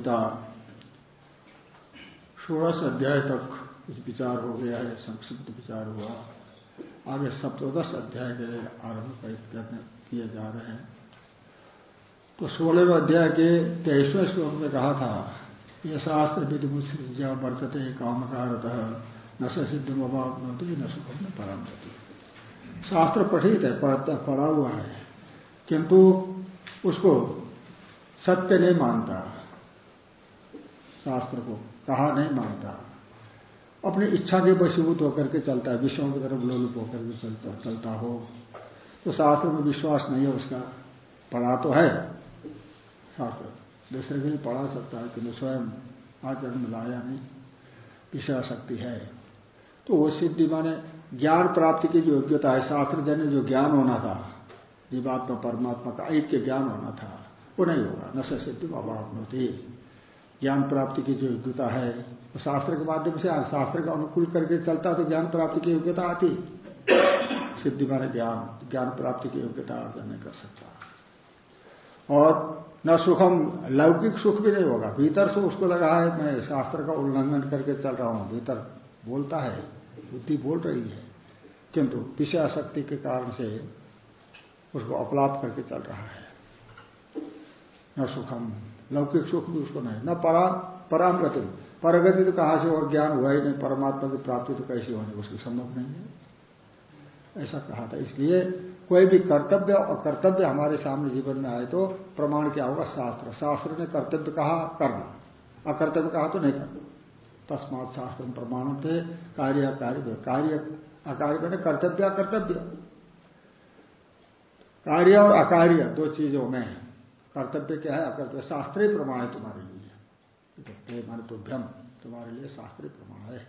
गीता षोड़श अध्याय तक विचार हो गया है, संक्षिप्त विचार हुआ। आगे सप्तोदश अध्याय के आरंभ किए जा रहे हैं। तो सोलहवें अध्याय के तेईसवें श्लोक में कहा था यह शास्त्र विधि मुस्जा वर्तते कामकारत, न सिद्ध मवापनोती न सुखम न परम शास्त्र पठित है पढ़ा हुआ है, किंतु उसको सत्य नहीं मानता। शास्त्र को कहा नहीं मानता। अपनी इच्छा के वशीभूत होकर के चलता है, विषयों की तरफ़ लोलुप होकर के चलता चलता हो। तो शास्त्र में विश्वास नहीं है, उसका पढ़ा तो है। शास्त्र दूसरे के लिए पढ़ा सकता है किंतु स्वयं आचरण में लाया नहीं, विषय शक्ति है। तो वो सिद्धि माने ज्ञान प्राप्ति की जो योग्यता है शास्त्र जन्य जो ज्ञान होना था, जीवात्मा परमात्मा का ऐक्य ज्ञान होना था, वो नहीं होगा, न सिद्धि अभाव होती। ज्ञान प्राप्ति की जो योग्यता है, वो शास्त्र के माध्यम से, शास्त्र का अनुकूल करके चलता तो ज्ञान प्राप्ति की योग्यता आती। सिद्धि माने ज्ञान ज्ञान प्राप्ति की योग्यता अर्जन नहीं कर सकता। और न सुखम, लौकिक सुख भी नहीं होगा। भीतर से उसको लगा है, मैं शास्त्र का उल्लंघन करके चल रहा हूँ, भीतर बोलता है, बुद्धि बोल रही है, किंतु विषय शक्ति के कारण से उसको अपलाप करके चल रहा है। न सुखम लौकिक सुख भी उसको नहीं। न परा पराम गति परगति तो कहाँ से और ज्ञान हुआ ही नहीं। परमात्मा की प्राप्ति तो कैसी होनी? उसकी संभव नहीं है। ऐसा कहा था। इसलिए कोई भी कर्तव्य और कर्तव्य हमारे सामने जीवन में आए तो प्रमाण क्या होगा? शास्त्र। शास्त्र ने कर्तव्य कहा करना अकर्तव्य कहा तो नहीं करना तस्मात शास्त्र प्रमाण थे कार्य अकार्य कार्य अकार्य मैंने कर्तव्य कर्तव्य कार्य और अकार्य दो चीज़ों में कर्तव्य क्या है? अकर्तव्य शास्त्रीय प्रमाण है तुम्हारे लिए। माने तो भ्रम तुम्हारे लिए शास्त्रीय प्रमाण है।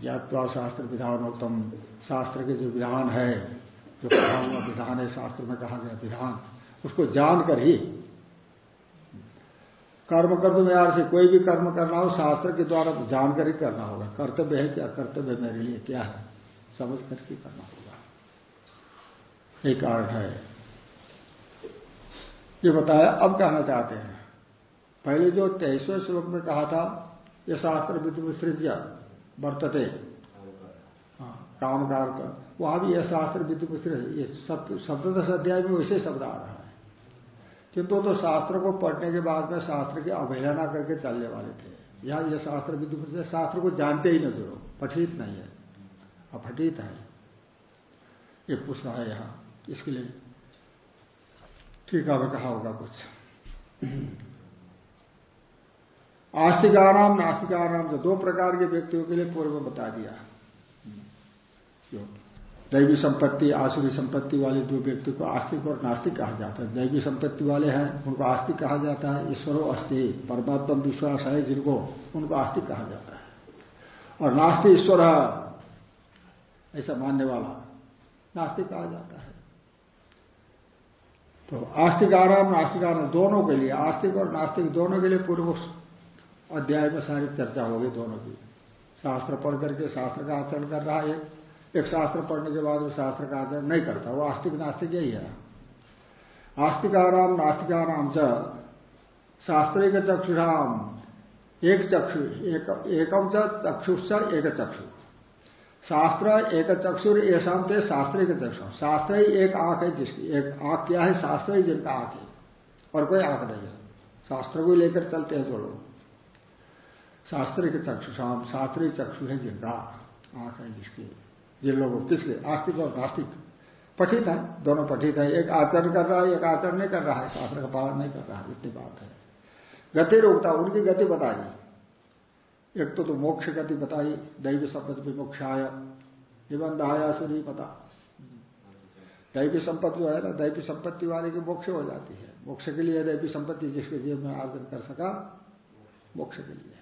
ज्ञातवा शास्त्र विधानोत्तम शास्त्र के जो विधान है, जो कहा हुआ विधान है, शास्त्र में कहा गया विधान, उसको जानकर ही कर्म कर्म यार से कोई भी कर्म करना हो, शास्त्र के द्वारा जानकर ही करना होगा। कर्तव्य है क्या कर्तव्य मेरे लिए क्या है? समझ करके करना होगा। एक कारण है। ये बताया अब कहना चाहते हैं। पहले जो तेईसवें श्लोक में कहा था ये शास्त्र विद्युत वर्तते। हाँ, काम का अर्थ वहाँ भी यह शास्त्र विद्युत ये सप्तश अध्याय में वैसे शब्द आ रहा है। किंतु तो शास्त्र को पढ़ने के बाद में शास्त्र की अवहेलना करके चलने वाले थे। या ये शास्त्र विद्युत शास्त्र को जानते ही नहीं जो पठित नहीं है। अपठित है। ये पूछना है यहाँ इसके लिए ठीक है कहा होगा कुछ आस्तिकाराम नास्तिकाराम जो दो प्रकार के व्यक्तियों के लिए पूर्व में बता दिया। दैवी संपत्ति, आसुरी संपत्ति वाले दो व्यक्ति को आस्तिक और नास्तिक कहा जाता है। दैवी संपत्ति वाले हैं, उनको आस्तिक कहा जाता है, ईश्वरो अस्थि परमात्मा विश्वास है जिनको, उनको आस्तिक कहा जाता है। और नास्तिक ईश्वर ऐसा मानने वाला, नास्तिक कहा जाता है। तो आस्तिकाराम नास्तिकाराम दोनों के लिए आस्तिक और नास्तिक दोनों के लिए पूर्व अध्याय में सारी चर्चा होगी दोनों की। शास्त्र पढ़ करके शास्त्र का आचरण कर रहा है। एक शास्त्र पढ़ने के बाद वो शास्त्र का आचरण नहीं करता वो आस्तिक नास्तिक यही है। आस्तिकाराम नास्तिकाराम च। शास्त्रिक चक्षुराम एक चक्षु एक, एकम चक्षुष एक चक्षु। शास्त्र एक चक्षुर ऐसा थे शास्त्रिक चक्षु शास्त्र ही एक आँख है जिसकी, एक आँख क्या है? शास्त्र ही जिनका आँख है। और कोई आँख नहीं है। शास्त्र को लेकर चलते हैं जो लोग। शास्त्रीय चक्षुषाम शास्त्रीय चक्षु है जिनका आँख है जिसकी, जिन लोगों, किसके? आस्तिक और नास्तिक। पठित है, दोनों पठित है। एक आचरण कर रहा है, एक आचरण नहीं कर रहा है। शास्त्र का पालन नहीं कर रहा है। इतनी बात है। गति रोकता, उनकी गति बताई एक तो, तो मोक्ष गति बताई दैव संपत्ति मोक्षाय निबंधाया से नहीं पता। दैवी संपत्ति जो है ना दैवी संपत्ति वाले की मोक्ष हो जाती है। मोक्ष के लिए दैवी संपत्ति जिसके जीवन में आर्जन कर सका मोक्ष के लिए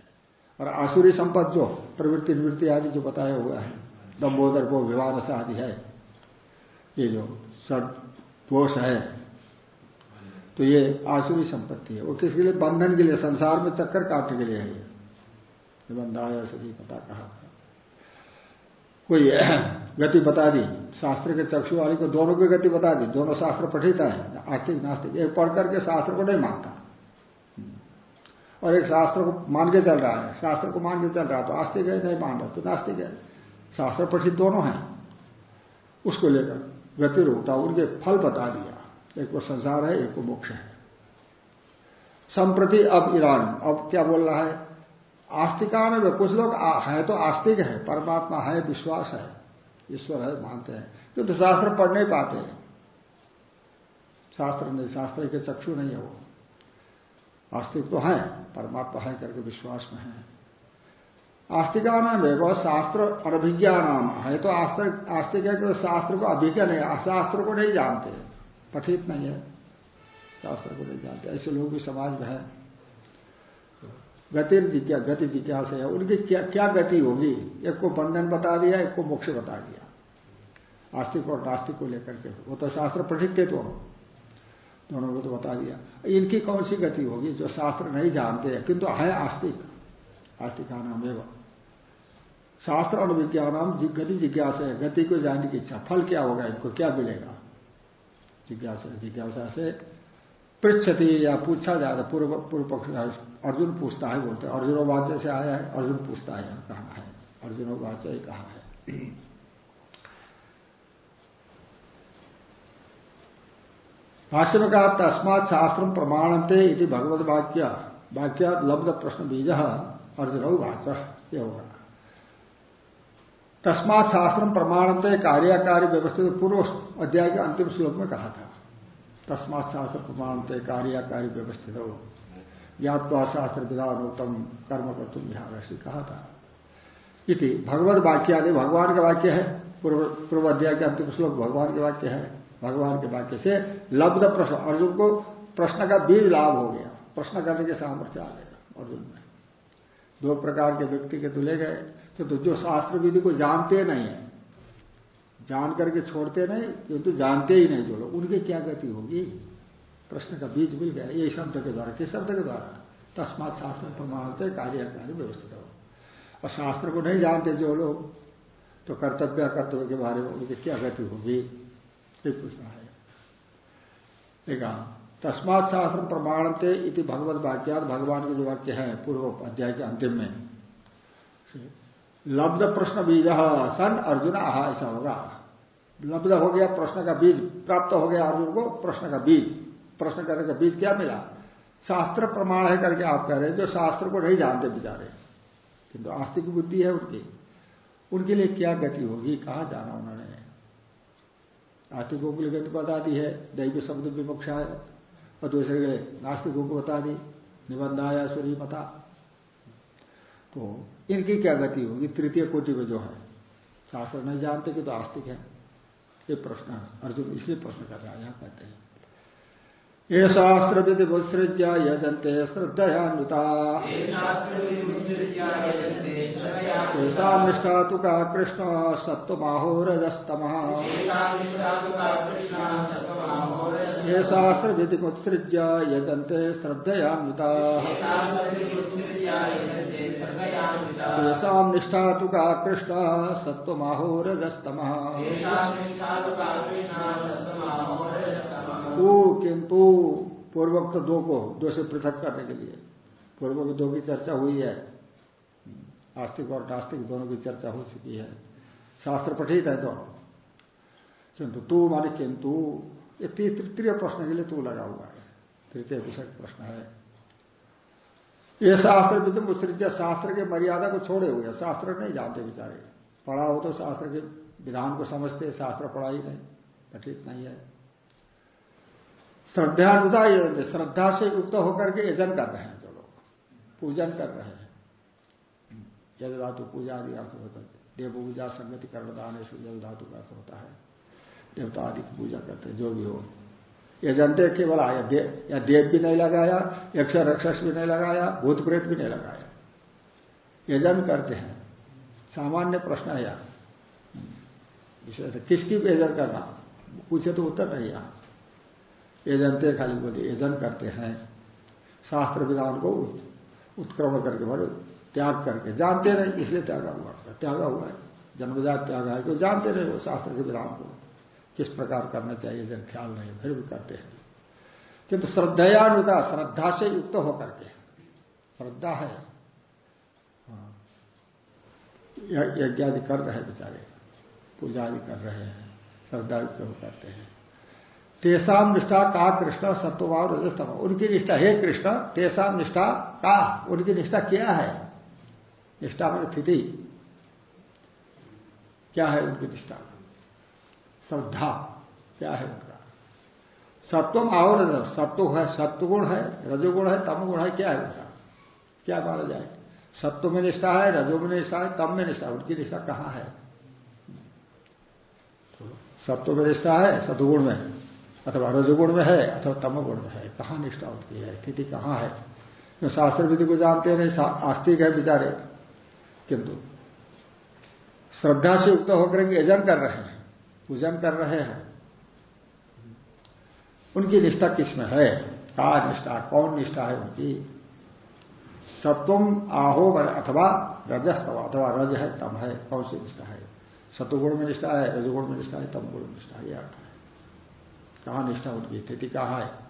और आसुरी संपत्ति जो प्रवृत्ति निवृत्ति आदि जो बताया हुआ है दम्बोदर को विवाद आदि है ये जो सर दोष है तो ये आसुरी संपत्ति है। वो किसके लिए? बंधन के लिए संसार में चक्कर काटने के लिए है ये बंधाया सभी पता कहा। कोई, गति बता दी। शास्त्र के चक्षु वाली को दोनों की गति बता दी। दोनों शास्त्र पठित है। आस्तिक, नास्तिक। एक पढ़ करके शास्त्र को नहीं मानता। और एक शास्त्र को मान के चल रहा है। शास्त्र को मान के चल रहा है तो आस्तिक है, नहीं मान रहा तो नास्तिक है। शास्त्र पठित दोनों हैं। उसको लेकर गति रूपता, उनके फल बता दिया। एक को संसार है, एक को मोक्ष है। संप्रति अब ईरान। अब क्या बोल रहा है? आस्तिका में कुछ लोग है तो आस्तिक है, परमात्मा है, विश्वास है, ईश्वर है, मानते हैं। किंतु तो शास्त्र पढ़ नहीं पाते, शास्त्र नहीं, शास्त्र के चक्षु नहीं है वो। आस्तिक तो है, परमात्मा है करके विश्वास में है। आस्तिका नाम है वह शास्त्र अनभिज्ञा नाम है तो आस्तिक है कि शास्त्र को अभिज्ञा नहीं शास्त्र को नहीं जानते, पठित नहीं है। शास्त्र को नहीं जानते, ऐसे लोग भी समाज में है। गति जिज्ञा गति जिज्ञासा है? उनकी क्या क्या गति होगी? एक को बंधन बता दिया, एक को मोक्ष बता दिया। आस्तिक और नास्तिक को लेकर के। वो तो शास्त्र पठित थे दोनों दोनों को तो बता दिया। इनकी कौन सी गति होगी जो शास्त्र नहीं जानते हैं? किंतु है आस्तिक। आस्तिका नाम एवं। शास्त्र और विज्ञान गति जिज्ञासा है। गति को जानने की इच्छा। फल क्या होगा? इनको क्या मिलेगा? जिज्ञासा जिज्ञासा से पृछति या पूछा जाता पूर्व पूर्व पक्ष अर्जुन पूछता है, बोलते अर्जुन वाच्य से आया है? अर्जुन पूछता है कहा है? अर्जुन वाच्य कहा है? भाष्य में कहा, तस्मात शास्त्र प्रमाणते इति भगवत वाक्य वाक्य लब्ध प्रश्न बीज अर्जुन वाच, ये होगा। तस्मात शास्त्र प्रमाणते कार्यकारी व्यवस्थित पूर्व अध्याय के अंतिम श्लोक में कहा था। तस्मात शास्त्र प्रमाणते कार्यकारी व्यवस्थित। हो ज्ञातवा शास्त्र विधानोत्तम कर्म कर तुम ऐसी कहा था इति भगवत वाक्य आदि भगवान का वाक्य है? पूर्व अध्याय के अंतिम श्लोक भगवान के वाक्य है। भगवान के वाक्य से लब्ध प्रश्न अर्जुन को प्रश्न का बीज लाभ हो गया। प्रश्न करने के सामर्थ्य आ गया अर्जुन में। दो प्रकार के व्यक्ति के तुले गए तो, तो जो शास्त्र विधि को जानते नहीं है जान करके छोड़ते नहीं, किंतु जानते ही नहीं जो लोग। उनकी क्या गति होगी? प्रश्न का बीज मिल गया। ये शब्द के द्वारा, किस शब्द के द्वारा? तस्मात शास्त्र प्रमाणते कार्यकारी व्यवस्थित हो। और शास्त्र को नहीं जानते जो लोग तो कर्तव्य कर्तव्य के बारे में उनकी क्या गति होगी? ये पूछना है। देखा तस्मात शास्त्र प्रमाणते इति भगवत वाक्यात भगवान के जो वाक्य है पूर्व अध्याय के अंतिम में। लब्ध प्रश्न बीज सन अर्जुन आह, ऐसा होगा। लब्ध हो गया, प्रश्न का बीज प्राप्त हो गया अर्जुन को, प्रश्न का बीज। प्रश्न करने का बीज क्या मिला? शास्त्र प्रमाण है करके आप कह रहे हैं, जो शास्त्र को नहीं जानते बेचारे। किंतु आस्तिक बुद्धि है उनकी। उनके लिए क्या गति होगी, कहा जाना उन्होंने? आस्तिकों के लिए गति बता दी है, दैव शब्द विमुक्षा है और दूसरे के लिए नास्तिकों को बता दी, निबंधाया सूर्य मता तो इनकी क्या गति होगी? तृतीय कोटि में जो है, शास्त्र नहीं जानते कि तो आस्तिक है। ये प्रश्न अर्जुन इसलिए प्रश्न कर रहा है, यहाँ कहते हैं। ये शास्त्र विधि मुत्सृज्य यजंते श्रद्धयान्विता निष्ठा तु का कृष्ण सत्वमाहोरजस्तम ये शास्त्र विधि मुत्सृज्य यजंते श्रद्धयान्विता। निष्ठा तु का कृष्ण सत्वमाहोरजस्तम तू किंतु पूर्वोक्त दो को, दो से पृथक करने के लिए। पूर्व दो की चर्चा हुई है। आस्तिक और नास्तिक दोनों की चर्चा हो चुकी है। शास्त्र पठित है दोनों किंतु तू माने किंतु, ये तृतीय प्रश्न के लिए तू लगा हुआ है। तृतीय विषय प्रश्न है। ये शास्त्र तुम तृतीय शास्त्र के मर्यादा को छोड़े हुए शास्त्र नहीं जानते बेचारे। पढ़ा हो तो शास्त्र के विधान को समझते शास्त्र पढ़ाई नहीं। पठित नहीं है। श्रद्धानुता श्रद्धा से युक्त होकर के यजन कर रहे हैं जो लोग। पूजन कर रहे हैं। यद धातु पूजा आदि अर्थ होता है। देव पूजा संगति कर्णदान जल धातु का अर्थ होता है। देवता आदि की पूजा करते हैं जो भी हो। यजनते केवल आया दे, या देव भी नहीं लगाया यक्ष रक्षस भी नहीं लगाया भूत प्रेत भी नहीं लगाया। यजन करते हैं। सामान्य प्रश्न है यार किसकी यजन करना? पूछे तो उत्तर नहीं यहाँ। एजनते खाली बोले एजन करते हैं। शास्त्र विधान को उत्क्रमण करके बोले, त्याग करके। जानते नहीं, इसलिए त्यागा हुआ। त्यागा हुआ है। जन्मजात त्याग है तो जानते नहीं वो शास्त्र के विधान को? किस प्रकार करना चाहिए जब ख्याल नहीं, फिर भी करते हैं। किंतु श्रद्धायानुता, श्रद्धा से युक्त होकर के। श्रद्धा है। हाँ। यज्ञ आदि कर रहे बेचारे। पूजा आदि कर रहे हैं। श्रद्धा युक्त करते हैं। तेसाम निष्ठा का कृष्ण सत्वभाव रजस्तम उनकी निष्ठा, हे कृष्ण तेसाम निष्ठा का? उनकी निष्ठा क्या है? निष्ठा में स्थिति। क्या है उनकी निष्ठा? श्रद्धा। क्या है उनका? सत्वम और सत्व है, सत्वगुण है, रजोगुण है, तमगुण है, क्या है उनका? क्या माना जाए? सत्व में निष्ठा है, रजो में निष्ठा है, तम में निष्ठा। उनकी निष्ठा कहाँ है? सत्व में निष्ठा है सतुगुण में। अथवा रजोगुण में है, अथवा तमगुण में है। कहाँ निष्ठा उनकी है? स्थिति कहाँ है? तो शास्त्र विधि को जानते नहीं? आस्तिक है बेचारे। किंतु श्रद्धा से युक्त होकर के यजन कर रहे हैं, पूजन कर रहे हैं। उनकी निष्ठा किसमें है? का निष्ठा? कौन निष्ठा है उनकी? सत्वम आहो अथवा रजस्तव, अथवा रज है, तम है। कौन सी निष्ठा है? सतुगुण में निष्ठा है, रजगुण में निष्ठा है तम गुण में निष्ठा है अर्थ है। कहाँ निष्ठा उनकी? स्थिति कहाँ है?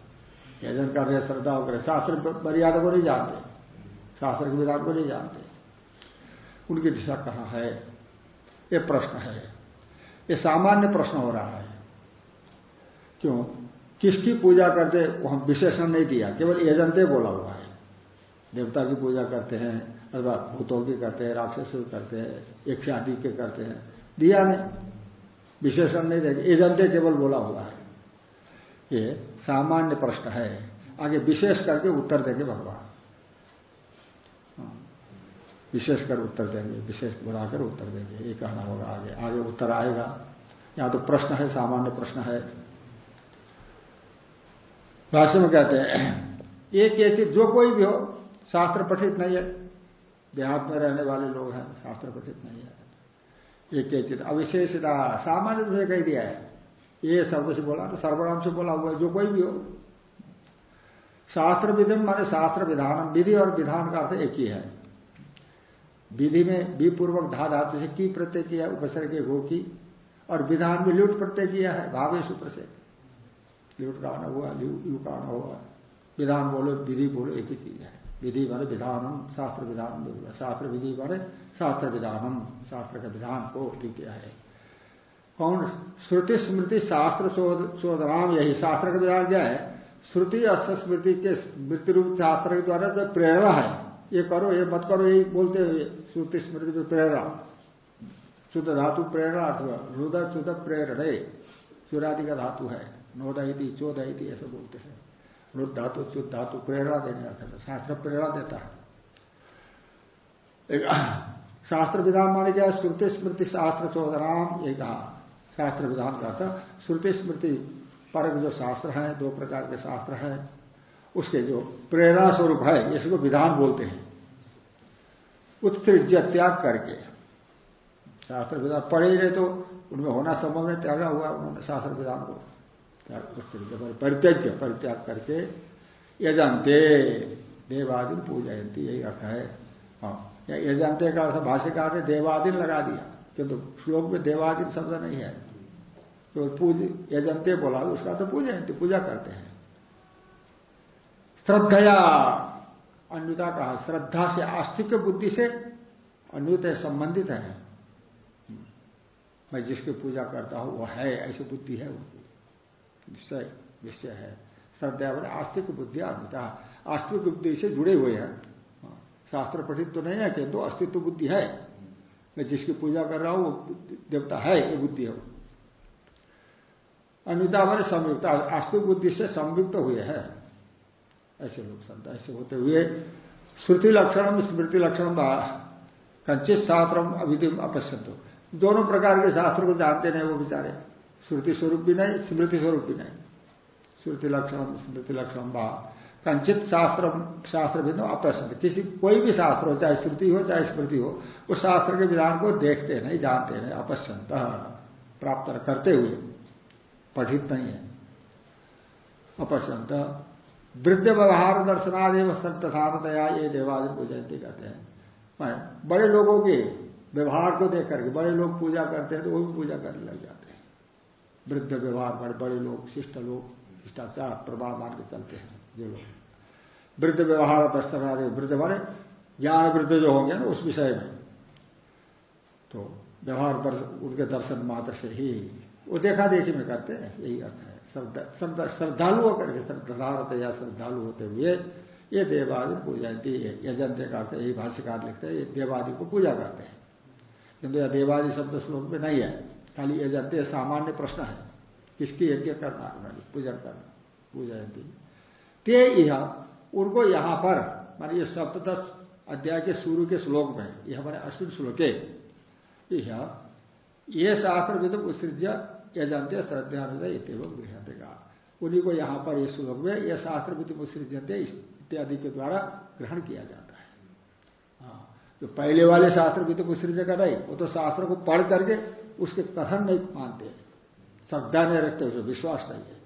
यजन कर रहे श्रद्धा होकर शास्त्र मर्यादा को नहीं जानते। शास्त्र के विधान को नहीं जानते। उनकी दिशा कहाँ है? ये प्रश्न है। ये सामान्य प्रश्न हो रहा है। क्यों? किसकी पूजा करते वहाँ विशेषण नहीं दिया केवल एजंते बोला हुआ है। देवता की पूजा करते हैं, अथवा भूतों की करते हैं, राक्षस करते हैं, एक शादी के करते हैं। दिया नहीं। विशेषण नहीं देंगे एजंते केवल बोला हुआ है। ये सामान्य प्रश्न है। आगे विशेष करके उत्तर देंगे भगवान। विशेष कर उत्तर देंगे, विशेष बुलाकर उत्तर देंगे। ये कहना होगा आगे। आगे उत्तर आएगा। यहाँ तो प्रश्न है, सामान्य प्रश्न है। भाष्य में कहते हैं, एक चीज़, जो कोई भी हो, शास्त्र पठित नहीं है। देहात में रहने वाले लोग हैं, शास्त्र पठित नहीं है। एक चीज़, अविशेषता, सामान्य रूप से कह दिया है। ये शब्द से बोला तो सर्वनाम से बोला हुआ है, जो कोई भी हो। शास्त्र विधि माने शास्त्र विधान विधि और विधान का अर्थ एक ही है। विधि में विपूर्वक धा धातु से की प्रत्यय किया, उपसर्ग गो की, और विधान में लुट प्रत्यय किया है, भावे सूत्र से। लुट का आना हुआ यू का आना हुआ। विधान बोलो, विधि बोलो, एक ही चीज़ है। विधि माने विधानम शास्त्र विधान शास्त्र विधि माने शास्त्र विधानम शास्त्र का विधान को किया है। कौन श्रुति स्मृति शास्त्र शोधनाम यही शास्त्र का विधान क्या है? श्रुति और स्मृति के मृत्यु रूप शास्त्र के द्वारा जो प्रेरणा है, ये करो, ये मत करो, यही बोलते हुए श्रुति स्मृति में प्रेरणा। शुद्ध धातु प्रेरणा अथवा रुद शुद्ध प्रेरणे, चुरादि का धातु है, नोदयती, चौदयती, ऐसे बोलते हैं। रुद धातु, शुद्ध धातु प्रेरणा देने अर्थ शास्त्र प्रेरणा देता है। शास्त्र विधान माने क्या श्रुति स्मृति शास्त्र चौधराम ये कहा। शास्त्र विधान का था। श्रुति स्मृति पर जो शास्त्र हैं, दो प्रकार के शास्त्र हैं, उसके जो प्रेरणा स्वरूप है, इसको विधान बोलते हैं। उत्सृज्य त्याग करके, शास्त्र विधान पढ़े ही नहीं तो उनमें होना संभव नहीं, त्यागा हुआ उन्होंने शास्त्र विधान को। परित्यज्य, परित्याग करके यजंते देवादिन पूजयंती यही अर्थ है। हाँ यजंते का अर्थ भाष्यकार ने देवादिन लगा दिया, किंतु श्लोक में देवादिन शब्द नहीं है। तो पूज यजंते बोला, उसका तो पूजयंती पूजा करते हैं। श्रद्धया अन्यता कहा, श्रद्धा से, आस्तिक बुद्धि से अन्यत संबंधित है। मैं जिसकी पूजा करता हूँ, वह है, ऐसी बुद्धि है उनकी। निश्चय निश्चय है। श्रद्धा बोले, आस्तिक बुद्धि अन्यता आस्तिक बुद्धि से जुड़े हुए हैं। शास्त्र पठित तो नहीं है, किंतु अस्तित्व बुद्धि है। मैं जिसकी पूजा कर रहा हूँ वो देवता है, ये बुद्धि है। अन्यता मैंने संयुक्त। आस्तिक बुद्धि से संयुक्त हुए हैं। ऐसे लोग संत, ऐसे होते हुए श्रुति लक्षण स्मृति लक्षण कंचित शास्त्रम अविधि अपश्यंत। दोनों प्रकार के शास्त्र को जानते नहीं वो बेचारे। श्रुति स्वरूप भी नहीं, स्मृति स्वरूप भी नहीं। श्रुति लक्षण स्मृति लक्षण बा कंचित शास्त्र शास्त्र भी अप्रसन्न किसी कोई भी शास्त्र हो, चाहे श्रुति हो, चाहे स्मृति हो, उस शास्त्र के विधान को देखते नहीं, जानते नहीं, अपश्यंत। प्राप्त करते हुए। पठित नहीं है। अपश्यंत वृद्ध व्यवहार दर्शनादेव संतथानतया ये देवादि पूजयंती कहते हैं। बड़े लोगों के व्यवहार को देख करके बड़े लोग पूजा करते हैं तो वो भी पूजा करने लग जाते हैं। वृद्ध व्यवहार बड़े बड़े लोग, शिष्ट लोग, शिष्टाचार, प्रभाव मान के चलते हैं जो लोग। वृद्ध व्यवहार दस्तरा वृद्ध माने ज्ञान वृद्ध जो होंगे ना उस विषय में। तो व्यवहार पर उनके दर्शन मात्र से ही वो देखा देखी में करते हैं, यही अर्थ है। श्रद्धालु होकर के श्रद्धार होते या श्रद्धालु होते हुए ये देवादि पूजयती यजंते का अर्थ यही भाष्यकार लिखते हैं, ये देवादि को पूजा करते हैं। किंतु यह देवादि शब्द श्लोक में नहीं है, खाली यजंते सामान्य प्रश्न है, किसकी यज्ञ करना पूजन करना पूजयती ते यह उनको यहाँ पर, मान ये सप्तश अध्याय के शुरू के श्लोक में यह हमारे अश्विन श्लोके ये शास्त्र विद उत्सृज्य यजंते श्रद्धानुदय गृहते का। उन्हीं को यहाँ पर इस श्लोक में यह शास्त्र विद उत्सृजते इत्यादि के द्वारा ग्रहण किया जाता है। हाँ जो पहले वाले शास्त्र विद उत्सृज का नहीं, वो तो शास्त्र को पढ़ करके उसके कथन नहीं मानते। श्रद्धा नहीं रखते, उसे विश्वास नहीं है।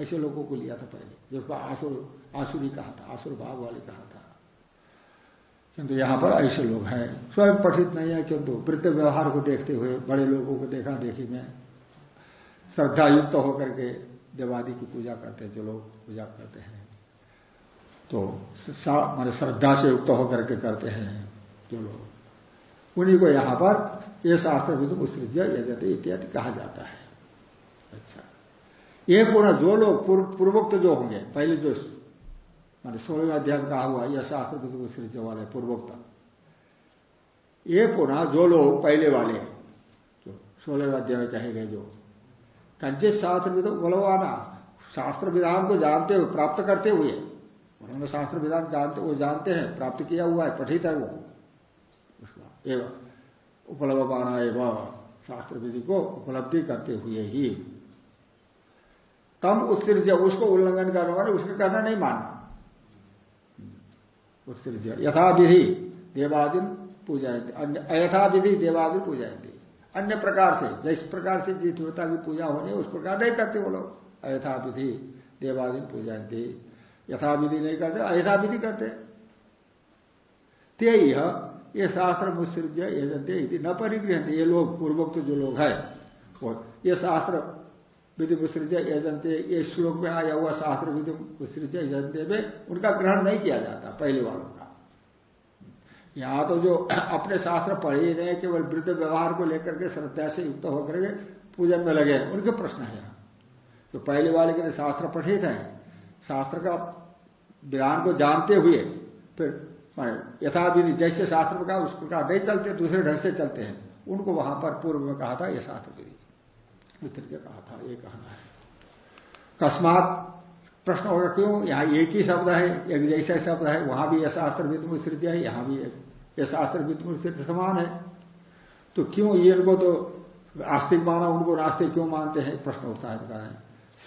ऐसे लोगों को लिया था पहले, जिसको आसुर आसुरी कहा था, आसुर भाव वाले कहा था। किंतु यहाँ पर ऐसे लोग हैं, स्वयं पठित नहीं है, किंतु वृद्ध व्यवहार को देखते हुए, बड़े लोगों को देखा देखी में श्रद्धा युक्त होकर के देवादि की पूजा करते हैं, जो लोग पूजा करते हैं। तो मान श्रद्धा से युक्त होकर के करते हैं जो लोग। उन्हीं को यहाँ पर ये शास्त्र तो सृज्य इत्यादि कहा जाता है। अच्छा। ये पुनः जो लोग पूर्वोक्त जो होंगे, पहले जो मान सोलहवें अध्याय कहा हुआ, यह शास्त्र विधि सृज वाले पूर्वोक्त। ये पुनः जो लोग पहले वाले, जो सोलहवें अध्याय कहे गए जो कंचित शास्त्र विधि बोलवाना शास्त्र विधान को जानते हुए, प्राप्त करते हुए। उन्होंने शास्त्र विधान जानते वो जानते हैं, प्राप्त किया हुआ है, पठित है वो। एवं उपलब्धवाना एवं शास्त्र विधि को उपलब्धि करते हुए ही। तम उत्कृष्ट उसको उल्लंघन करने वाले, उसके कहना नहीं मानना। उत्कृत यथाविधि, देवादिन पूजाएँगे अयथाविधि देवादिन पूजाएँगे अन्य प्रकार से जिस प्रकार से जिस देवता की पूजा होनी है उस प्रकार नहीं करते वो लोग। अयथा विधि अयथाविधि देवादिन पूजाएँगे यथाविधि नहीं करते, अयथाविधि करते। ते ये शास्त्र मुत्सृज्य एजंते न परिगृहते ये लोग पूर्वोक्त जो लोग हैं ये शास्त्र विधि मुत्सृज्य एजंते ये श्लोक में आया हुआ शास्त्र विधि मुत्सृज्य एजंते में उनका ग्रहण नहीं किया जाता, पहले वालों यहाँ तो जो अपने शास्त्र पढ़े ही नहीं केवल वृद्ध व्यवहार को लेकर के श्रद्धा से युक्त होकर के पूजन में लगे उनके प्रश्न है यहाँ। तो पहले वाले के शास्त्र पढ़े थे शास्त्र का ज्ञान को जानते हुए फिर यथाविधि जैसे शास्त्र का उस प्रकार नहीं चलते, दूसरे ढंग से चलते हैं। उनको वहाँ पर पूर्व में कहा था यह शास्त्र विधि। मित्र कहा था, ये कहना है। कस्मात प्रश्न होगा क्यों? यहाँ एक ही शब्द है एक जैसा शब्द है वहाँ भी यह शास्त्र वित्त है यहाँ भी यह शास्त्र वित्त समान है। तो क्यों ये इनको तो आस्तिक माना उनको नास्तिक क्यों मानते हैं? प्रश्न उठता है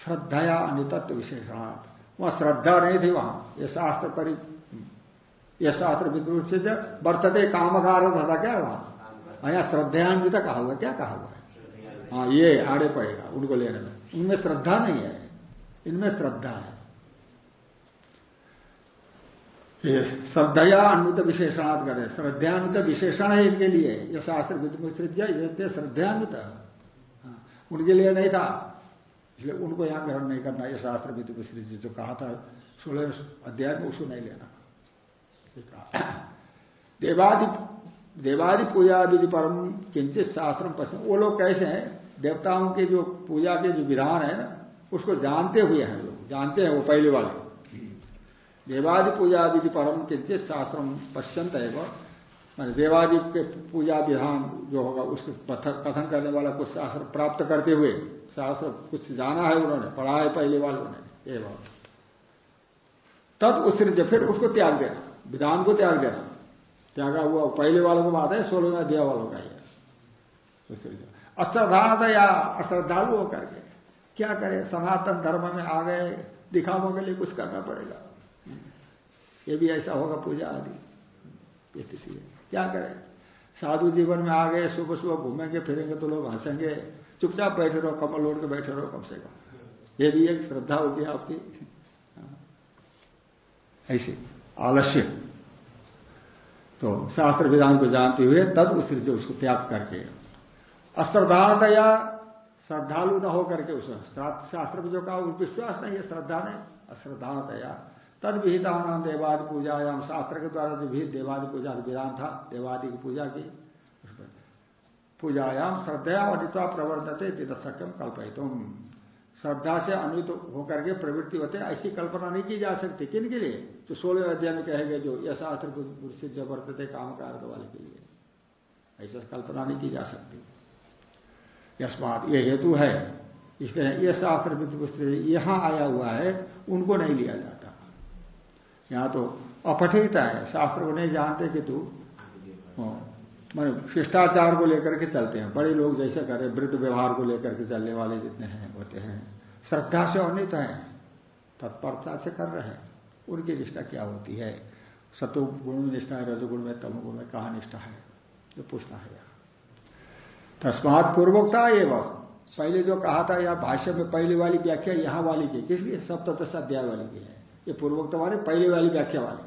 श्रद्धाया अनितत्व विशेषणार्थ वहाँ श्रद्धा नहीं थी वहाँ। यह शास्त्र परि यह शास्त्र विद्युत से वर्तते कामकार था क्या वहाँ? यहाँ श्रद्धान्वित कहा हुआ क्या कहा हुआ है? हाँ ये आड़े पड़ेगा उनको लेने में। इनमें श्रद्धा नहीं है। इनमें श्रद्धा है ये श्रद्धया अन्वित विशेषणात् करें श्रद्धान्वित विशेषण है इनके लिए। यह शास्त्र विद्युत श्रद्धान्वित हाँ, उनके लिए नहीं था। इसलिए उनको यहाँ ग्रहण नहीं करना यह शास्त्र विद्युत जो कहा था सोलह अध्याय में उसको नहीं लेना। देवादि देवादि पूजा विधि परम किंचित शास्त्र पसंद वो लोग कैसे हैं? देवताओं के जो पूजा के जो विधान है ना उसको जानते हुए हैं लोग। जानते हैं वो पहले वाले। देवादि पूजा विधि परम किंचित शास्त्र है वह देवादि के पूजा विधान जो होगा, उसके कथन करने वाला कुछ शास्त्र प्राप्त करते हुए, शास्त्र कुछ जाना है उन्होंने पढ़ा है पहले वालों ने एवं। तब उस फिर उसको त्याग देना, विधान को त्याग देना। त्यागा हुआ, पहले वालों को बात है सोलहवें दिया वालों का ही अश्रद्धान या अश्रद्धालु होकर के क्या करें? सनातन धर्म में आ गए, दिखावों के लिए कुछ करना पड़ेगा। ये भी ऐसा होगा पूजा आदि। ये स्थिति है। क्या करें? साधु जीवन में आ गए, सुबह सुबह घूमेंगे, फिरेंगे तो लोग हंसेंगे। चुपचाप बैठे रहो कमल ओढ़ के बैठे रहो कम से कम। ये भी एक श्रद्धा होगी आपकी। ऐसे, आलस्य। तो शास्त्र विधान को जानते हुए तब उस उसको त्याग करके अश्रद्धानतया श्रद्धालु न होकर के उस, शास्त्र में जो कहा, विश्वास नहीं है, श्रद्धा नहीं अश्रद्धानतया तद विहिता नाम देवादि पूजायाम शास्त्र के द्वारा जो विहित देवादि पूजा विधान था, देवादि की पूजा की। पूजायाम श्रद्धा अनित्वा प्रवर्तते तिद सक्यम कल्पयितुम। श्रद्धा से अनुत होकर के प्रवृत्ति होते, ऐसी कल्पना नहीं की जा सकती। किन के लिए? जो सोलह अध्याय में कहेंगे जो यशास्त्र से जबरते काम कार्य वाले के लिए। ऐसा कल्पना नहीं की जा सकती। यशमात ये हेतु है। इसलिए ये शास्त्र यहाँ आया हुआ है, उनको नहीं लिया जाता यहाँ तो अपठित है। शास्त्र को नहीं जानते कि तू मान शिष्टाचार को लेकर के चलते हैं। बड़े लोग जैसे करे, वृद्ध व्यवहार को लेकर के चलने वाले जितने हैं, होते हैं। श्रद्धा से अनित है। तत्परता से कर रहे हैं। उनकी निष्ठा क्या होती है? सतो गुण में निष्ठा है, रजगुण में, तमुगुण में कहा निष्ठा है? जो पूछना है तस्मात पूर्वकता एवं। पहले जो कहा था, या भाष्य में पहली वाली व्याख्या यहाँ वाली की। किसलिए सप्तश अध्याय वाली की है। ये पूर्वोक्त वाले पहले वाली व्याख्या वाली।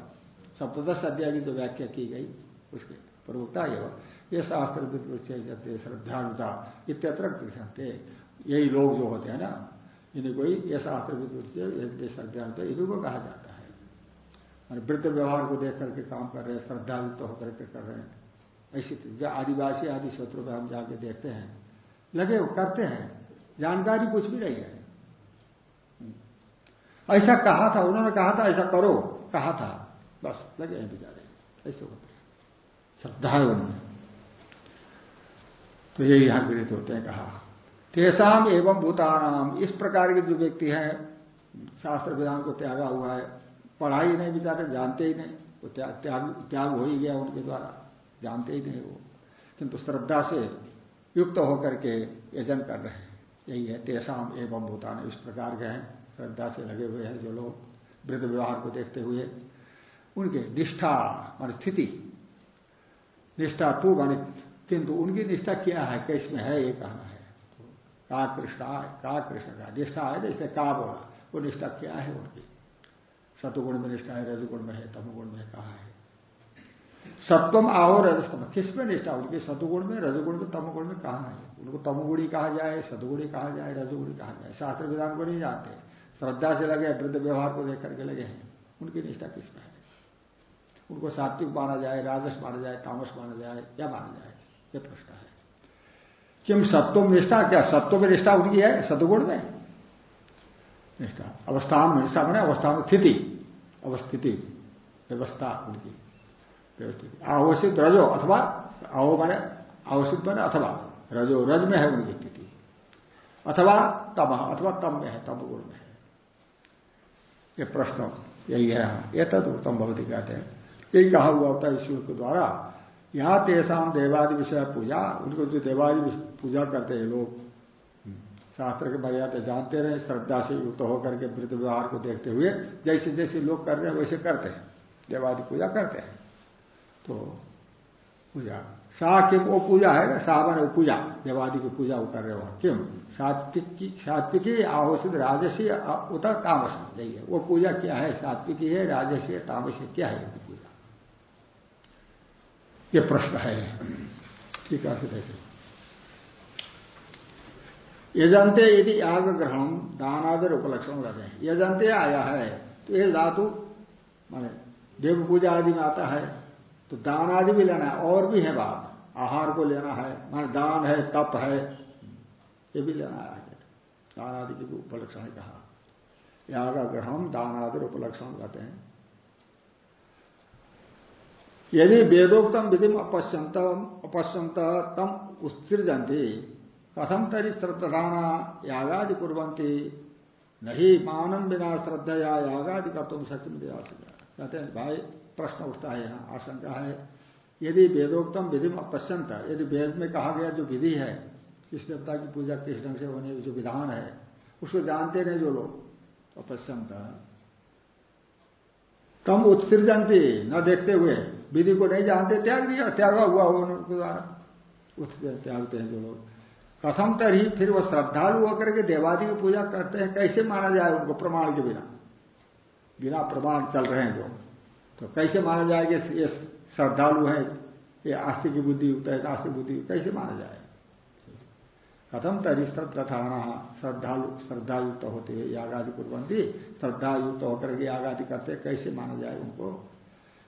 सप्तश अध्याय की जो व्याख्या की गई, उसके पूर्वोक्ता एवं ये शास्त्र श्रद्धानुता इत्यत्र यही लोग जो होते हैं ना, इन्हें कोई ये शास्त्र श्रद्धानुता इन्हीं को कहा जाता है। वृद्ध व्यवहार को देख करके काम कर रहे हैं श्रद्धायुक्त होकर के कर रहे हैं। ऐसी जो आदिवासी आदि क्षेत्रों में हम जाके देखते हैं। लगे वो करते हैं, जानकारी कुछ भी नहीं है। ऐसा कहा था, उन्होंने कहा था, ऐसा करो, कहा था। बस, लगे हैं बेचारे। ऐसे होते श्रद्धा उनमें तो ये यहाँ गृहित होते हैं, कहा। तेसाम एवं भूतानाम, इस प्रकार के जो व्यक्ति हैं, शास्त्र विधान को त्यागा हुआ है पढ़ाई नहीं बेचारे, जानते ही नहीं। वो त्याग त्याग त्याग हो ही गया उनके द्वारा। जानते ही नहीं वो। किंतु श्रद्धा से युक्त होकर के यजन कर रहे हैं। यही है, तेसाम एवं भूतान इस प्रकार के हैं। श्रद्धा से लगे हुए हैं जो लोग वृद्ध व्यवहार को देखते हुए। उनके निष्ठा मान स्थिति, निष्ठा तू मानी किंतु उनकी निष्ठा क्या है कैसमें है, ये कहना है। का कृष्णा का कृष्ण का निष्ठा है जैसे का बोला? वो निष्ठा क्या है उनकी? सतुगुण में निष्ठा है, रजगुण में है, तमुगुण में कहा है? सत्वम आओ रजस्तम, किसमें निष्ठा उनकी? सतुगुण में, रजगुण में, तमुगुण में कहा है? उनको तमुगुणी कहा जाए सतुगुणी कहा जाए, रजगुणी कहा जाए। शास्त्र विधान को नहीं जानते। श्रद्धा से लगे, वृद्ध व्यवहार को देख करके लगे हैं। उनकी निष्ठा किस किसमें है? उनको सात्विक माना जाए, राजस माना जाए, तामस माना जाए या माना जाए? यह प्रश्न है। किम सत्व निष्ठा, क्या सत्व में निष्ठा उनकी है? सदगुण में? निष्ठा। अवस्थान में निष्ठा मैंने अवस्थान स्थिति। अवस्थिति, व्यवस्था उनकी। व्यवस्थित। आवश्यक रजो अथवा आओ माने आवश्यक बने अथवा रजो। रज में है उनकी स्थिति। अथवा तम अथवा तम में है, तम गुण में है। ये प्रश्न यही है। ये तद उत्तम भवती कहते हैं। यही कहा हुआ होता है ईश्वर के द्वारा। यहाँ तेसाम देवादि विषय पूजा, उनको जो देवादि पूजा करते हैं लोग। शास्त्र के मर्यादा जानते रहे, श्रद्धा से युक्त होकर के वृद्ध व्यवहार को देखते हुए जैसे जैसे लोग कर रहे हैं, वैसे करते हैं। देवादि पूजा करते हैं। तो पूजा सा किम वो पूजा है ना सा वो पूजा, देवादि की पूजा वो कर रहे हो। किम सात्विकी सात्विकी आहोषित राजसी उतर तामस है। वो पूजा क्या है? सात्विकी है, राजसी तामस क्या है पूजा? ये प्रश्न है। ठीक है देखें। यजंते यदि याग ग्रहण दानादर उपलक्षण रहते हैं यजंते आया है तो ये धातु, माने देव पूजा आदि में आता है तो दान आदि भी लेना है, और भी है बात। आहार को लेना है मान दान है, तप है, ये भी लेना है दान आदि की उपलक्षण कहा। याग ग्रहण दान आदि उपलक्षण कहते हैं। यदि वेदोक्तम विधि अपश्यंत अपश्यंत तम उत्सृजंती कथम तरी श्रद्धाना यागादि कुरंती नहीं मानम बिना श्रद्धया यागादि कर तुम शक्ति में कहते हैं, भाई, प्रश्न उठता है यहाँ, आशंका है यदि वेदोक्तम विधि अपश्यंत यदि वेद में कहा गया जो विधि है किस देवता की पूजा किस ढंग से होने, जो विधान है, उसको जानते नहीं जो लोग। अपश्यंत तम उत्सृजंती, न देखते हुए, विधि को नहीं जानते, त्याग दिया, त्यागा हुआ हो उनके द्वारा त्यागते हैं जो लोग। कथम तरी फिर वो श्रद्धालु होकर के देवादि की पूजा करते हैं, कैसे माना जाए उनको प्रमाण के बिना? बिना प्रमाण चल रहे हैं जो। तो कैसे माना जाए कि ये श्रद्धालु है ये आस्तिक की बुद्धि युक्त है नास्तिक बुद्धि कैसे माना जाए। कथम तरी श्रद्धाना श्रद्धालु श्रद्धायुक्त होते हुए यागादि कुरबंदी श्रद्धायुक्त होकर के यागादि करते कैसे माना जाए उनको?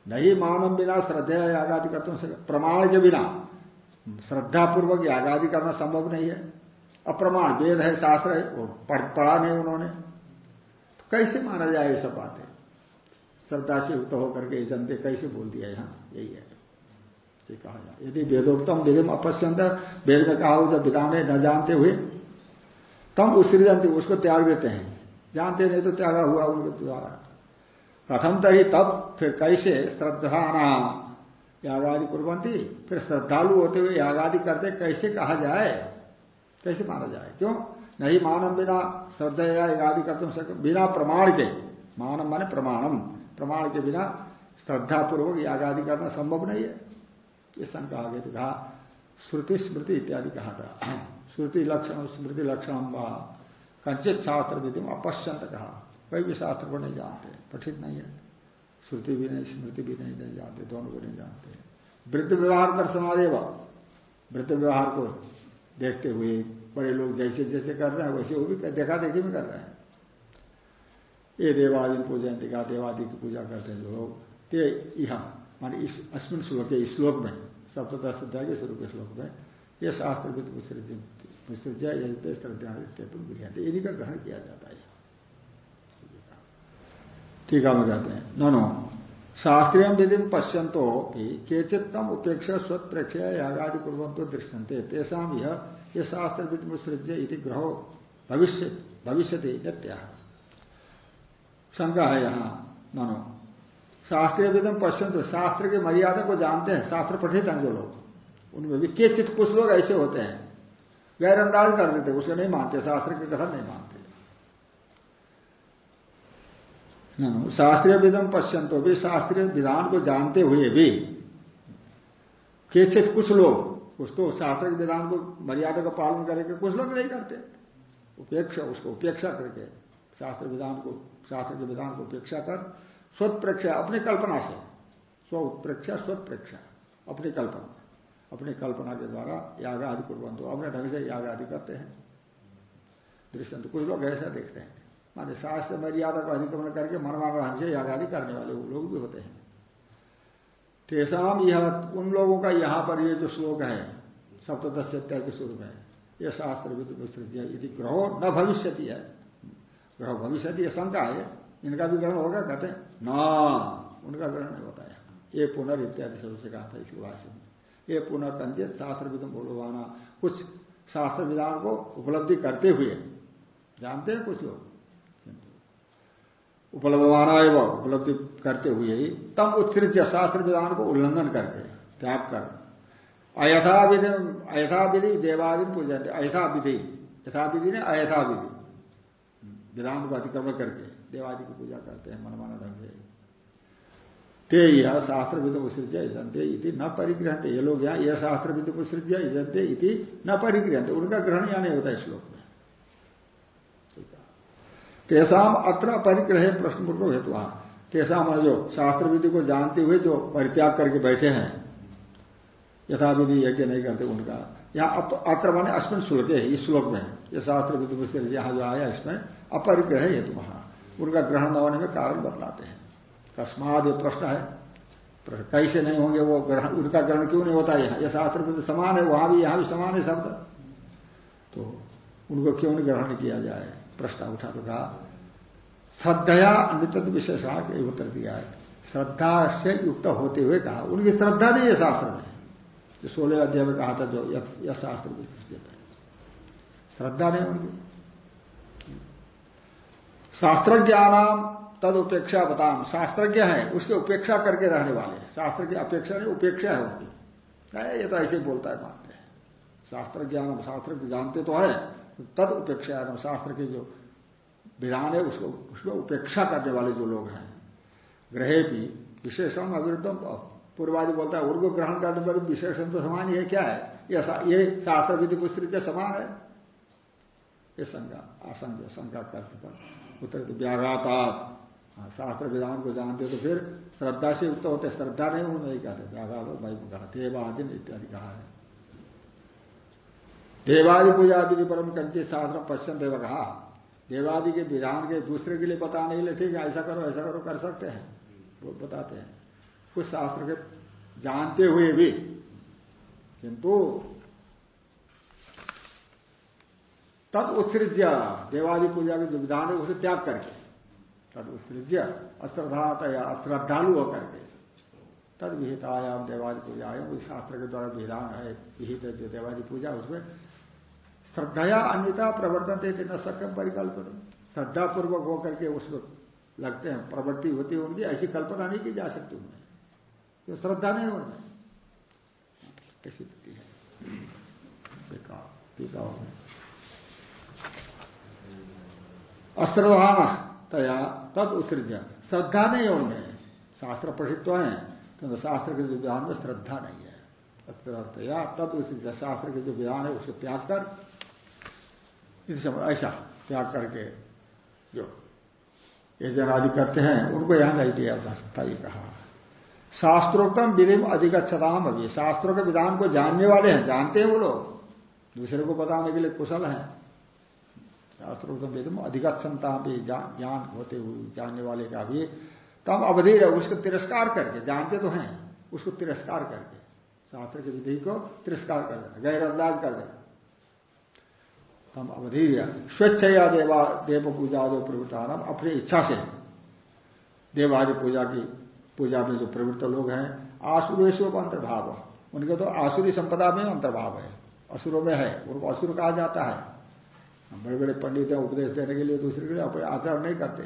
नहीं मानव बिना श्रद्धा यागादि करते प्रमाण के बिना। श्रद्धापूर्वक यागादि करना संभव नहीं है। अप्रमाण वेद है शास्त्र है वो पढ़, पढ़ा नहीं उन्होंने। तो कैसे माना जाए ये सब बातें? श्रद्धा से युक्त होकर के जनते कैसे बोल दिया यहाँ? यही है। ये कहा जाए यदि वेदोक्तम विधिम अपश्यंत, वेद में कहा हो जब विधान न जानते हुए, तम उसृजंती उसको त्याग देते हैं। जानते नहीं तो त्यागा हुआ उनके द्वारा। प्रथम तरी तब फिर कैसे श्रद्धा नाम यागादि कुरबंती फिर श्रद्धालु होते हुए यागादि करते कैसे कहा जाए? कैसे माना जाए? क्यों? नहीं मानम बिना श्रद्धा यागादि करते बिना प्रमाण के। मानम माने प्रमाणम। प्रमाण के बिना श्रद्धा पूर्वक यागादि करना संभव नहीं है। ये शंका आगे तो कहा श्रुति स्मृति इत्यादि कहा था। श्रुति लक्षण स्मृति लक्षण व कंचित शास्त्र विधि में अपश्यंत कहा। कोई भी शास्त्र को नहीं जानते पठित नहीं है। श्रुति भी नहीं स्मृति भी नहीं, नहीं जानते दोनों को नहीं जानते। वृद्ध व्यवहार दर्शनादेव वृद्ध व्यवहार को देखते हुए बड़े लोग जैसे जैसे कर रहे हैं वैसे वो भी देखा देखी में कर रहे हैं। ये देवादि पूजन दिखा देवादि की पूजा करते हैं लोग ते यह मान इस अश्विन श्लोक के श्लोक में सप्तश अध्याय के के श्लोक में यह शास्त्र विस्तृत श्रद्धा इन्हीं का ग्रहण किया जाता है। टीका में कहते हैं। No no. शास्त्रीय विधि पश्यंतो भी केचित तम उपेक्षा स्वत प्रेक्षया यागादि कुरंतो दृश्यंते तेषा यह ये शास्त्र विधि मुसृज्य इति ग्रह भविष्य भविष्य शंका है यहाँ। नो। शास्त्रीय विधम पश्यंत शास्त्र की मर्यादा को जानते हैं, शास्त्र पठित हैं जो लोग। उनमें भी के चित कुछ लोग ऐसे होते हैं। गैरअंदाज कर देते उसको नहीं मानते शास्त्र की कथन नहीं मानते। शास्त्रीय विधम तो भी शास्त्रीय विधान को जानते हुए भी केचित कुछ लोग तो शास्त्र विधान को, मर्यादा का पालन करेंगे कुछ लोग नहीं करते। उपेक्षा, उसको उपेक्षा करके, शास्त्र विधान को, शास्त्र के विधान को उपेक्षा कर स्वत्प्रेक्षा अपनी कल्पना से। स्व उत्प्रेक्षा स्वत्प्रेक्षा अपनी कल्पना। अपनी कल्पना के द्वारा याग आदि कुर्बंत अपने ढंग से याग आदि करते हैं। दृष्टि कुछ लोग ऐसा देखते हैं। माने शास्त्र मर्यादा को अधिक्रमण करके मनमाना ढंग से यागादि करने वाले लोग भी होते हैं। तेसाम यह, उन लोगों का यहाँ पर ये जो श्लोक है सप्तश इत्यादि के शुरू में यह शास्त्र विस्तृत है। यदि ग्रहो न भविष्य है, ग्रह भविष्य यह शंका है। इनका भी ग्रहण होगा कहते हैं। न, उनका ग्रहण है। ये पुनर् इत्यादि शब्द से कहा था इसके भाषण में। ये पुनर्कंजित शास्त्र विधम बोलवाना कुछ शास्त्र विधान को उपलब्धि करते हुए, जानते हैं कुछ लोग। उपलब्धवाना एवं उपलब्धि करते हुए ही तम उत्सृत शास्त्र विधान को उल्लंघन करके, त्याग कर। अयथा विधि अयथा विधि देवादि पूजन अयथा विधि यथा विधि ने अयथा विधि विधान को अतिक्रमण करके। देवादि की पूजा करते हैं, मनमाना ढंग से। ते यह शास्त्र इजंते इति न परिग्रहते ये लोग यहाँ यह शास्त्र इजंते इति न परिग्रहते उनका ग्रहण यहाँ नहीं होता श्लोक में। तेसाम अत्र परिग्रह प्रश्न पूर्व हेतु तेसाम जो शास्त्र विधि को जानते हुए जो परित्याग करके बैठे हैं यथा विधि यज्ञ नहीं करते उनका। यहाँ अत्र माने अश्विन शुल्क है इस श्लोक में। ये शास्त्र विधि यहाँ जो आया इसमें, अपरिग्रह हेतु वहाँ उनका ग्रहण न होने में कारण बतलाते हैं। कस्माद ये प्रश्न है। कैसे नहीं होंगे वो ग्रहण? उनका ग्रहण क्यों नहीं होता यहाँ? यह शास्त्र विधि समान है, वहाँ भी, यहाँ भी समान है शब्द। तो उनको क्यों नहीं ग्रहण किया जाए? प्रश्न उठा तो कहा, श्रद्धया अन्वित विशेषा के उत्तर दिया है। श्रद्धा से युक्त होते हुए कहा। उनकी श्रद्धा भी है शास्त्र में जो सोलह अध्याय में कहा था जो यह शास्त्र श्रद्धा नहीं उनकी। शास्त्र ज्ञानाम तद उपेक्षा बताम। शास्त्रज्ञ है, उसके उपेक्षा करके रहने वाले शास्त्र की अपेक्षा नहीं, उपेक्षा है उनकी। ये तो ऐसे बोलता है, मानते हैं। शास्त्र ज्ञान शास्त्र जानते तो है, तद उपेक्षा शास्त्र के जो विधान है, उसको उसमें उपेक्षा करने वाले जो लोग हैं। ग्रहे भी विशेषण, अविरुद्धम, पूर्वादि बोलता है, उर्ग ग्रहण करने पर विशेषण तो समान ही है, क्या है? ये शास्त्र विधि पुस्तक के समान है। ये शंका आशंक शंका करने उत्तर व्याघाता हाँ, शास्त्र विधान को जानते तो फिर श्रद्धा से युक्त होते श्रद्धा नहीं नहीं कहते व्याघात भाई को कहा देवादिन इत्यादि कहा है। देवादि पूजा विधि परम कंचित शास्त्र पश्चिम देव कहा देवादि के विधान के दूसरे के लिए बताने के लिए ठीक है ऐसा करो ऐसा करो कर सकते हैं। वो बताते हैं। कुछ शास्त्र के जानते हुए भी किंतु तब उत्सृज्य। देवादि पूजा के जो विधान है, उसे त्याग करके। तद उत्सृज्य। अश्रद्धातया अश्रद्धालु होकर के। तद विहितायाम देवादि पूजा उस शास्त्र के द्वारा विधान है, विहित जो देवादि पूजा, उसमें श्रद्धया अन्यता प्रवर्तन थे न सक्यम परिकल्पन। श्रद्धा पूर्वक होकर के उसमें लगते हैं, प्रवृत्ति होती है उनकी ऐसी कल्पना नहीं की जा सकती उनमें। तो श्रद्धा नहीं उनमें कैसी स्थिति है। बेकार अश्रद्धान तया तद उत्सृज श्रद्धा नहीं है उनमें शास्त्र पठित तो है तो शास्त्र के जो विधान में श्रद्धा नहीं है। तया तद उत्सृज शास्त्र के जो विधान है उसे त्याग कर ऐसा त्याग करके जो ये जनादि करते हैं, उनको यहाँ नहीं दिया जा सकता, ये कहा। शास्त्रोक्तम विधि अधिगछताम अभी। शास्त्रों के विधान को जानने वाले हैं, जानते हैं वो लोग। दूसरे को बताने के लिए कुशल हैं। शास्त्रोक्तम विधि अधिगछता भी ज्ञान होते हुए जानने वाले का भी तब अवधि है उसको तिरस्कार करके, जानते तो हैं, उसको तिरस्कार करके, शास्त्र की विधि को तिरस्कार कर देना, गैर अंदाज कर देना। हम अवधीर्य स्वेच्छया देवा देव पूजा दो प्रवृत्तान अपनी इच्छा से। देवादि पूजा की, पूजा में जो प्रवृत्त लोग हैं, आसुरेश अंतर्भाव। उनके तो आसुरी संपदा में अंतर्भाव है। असुरों में है, उनको असुर कहा जाता है। बड़े बड़े पंडित हैं, उपदेश देने के लिए दूसरे के लिए अपने आचरण नहीं करते।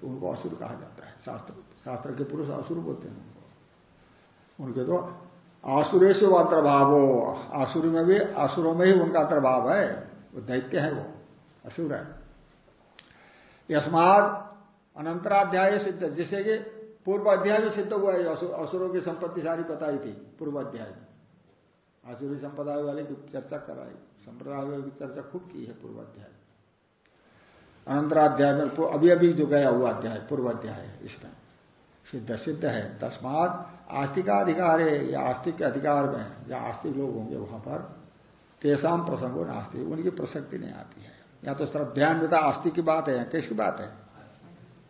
तो उनको असुर कहा जाता है। शास्त्र शास्त्र के पुरुष असुर बोलते हैं उनको। उनके तो आसुरेश अंतर्भाव। आसुरी में भी, आसुरों में ही उनका अंतर्भाव है। वो दैत्य है वो, असुर है। यस्माद अनंतराध्याय सिद्ध जिससे कि पूर्व अध्याय में सिद्ध हुआ है असुरों की संपत्ति सारी बताई थी, पूर्व अध्याय में। आसुरी संप्रदाय वाले की चर्चा कराई संप्रदाय की चर्चा खूब की है पूर्वाध्याय अनंतराध्याय में अभी अभी जो गया हुआ अध्याय, पूर्व अध्याय इसमें। सिद्ध सिद्ध है। तस्मात आस्तिकाधिकार है या आस्तिक के अधिकार में, या आस्तिक लोग होंगे वहाँ पर, तेसाम प्रसंगो नास्ती, उनकी प्रसक्ति नहीं आती है। या तो श्रद्धान्विता आस्तिक की बात है किसकी बात है?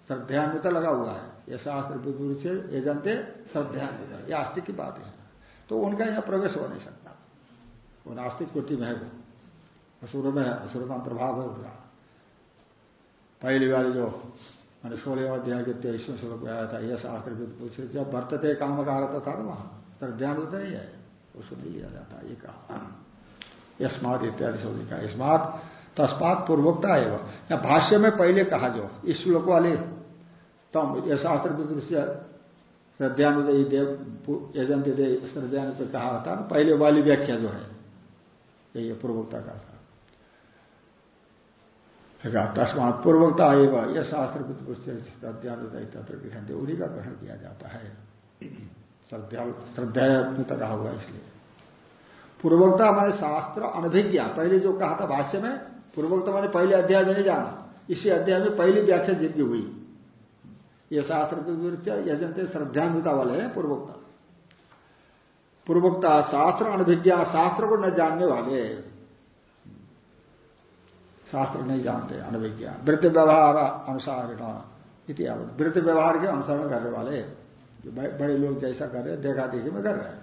श्रद्धान्विता लगा हुआ है। ये शास्त्र विदुर से ये जानते, श्रद्धान्विता, ये आस्तिक की बात है। तो उनका यहाँ प्रवेश हो नहीं सकता। वो नास्तिक कोटि में है वो। असुर में असुर का प्रभाव है उनका पहली वाली जो मैंने सोलह अध्याय के तेईसवें श्लोक में आया था यह शास्त्र विद्युत से जब वर्तते काम का रहता था ना वहाँ श्रद्धान्विता नहीं है। उसको नहीं लिया जाता, ये कहा। यस्मात इत्यादि से लिखा यस्मात तस्मात पूर्वोक्ता एवं। या भाष्य में पहले कहा जो, इस श्लोक वाले, तम यह शास्त्र दृश्य श्रद्धानुदय देव एजेंट दे श्रद्धानु कहा था। पहले वाली व्याख्या जो है, यही पूर्वोक्ता का था। तस्मात पूर्वोक्ता एवं यह शास्त्र तत्र ग्रहण उन्हीं का ग्रहण किया जाता है। श्रद्धा कहा हुआ इसलिए। पूर्वोक्ता हमारे शास्त्र अनभिज्ञा, पहले जो कहा था भाष्य में पूर्वोक्ता मैंने पहले अध्याय में नहीं जाना, इसी अध्याय में पहली व्याख्या जिनकी हुई। ये शास्त्र यजनते श्रद्धान्विता वाले हैं पूर्वोक्ता पूर्वोक्ता शास्त्र अनभिज्ञा, शास्त्र को न जानने वाले शास्त्र नहीं जानते अनभिज्ञा वृत्ति व्यवहार अनुसार वृत्ति व्यवहार के अनुसरण करने वाले, जो बड़े लोग जैसा कर रहे हैं, देखा देखी में कर रहे हैं।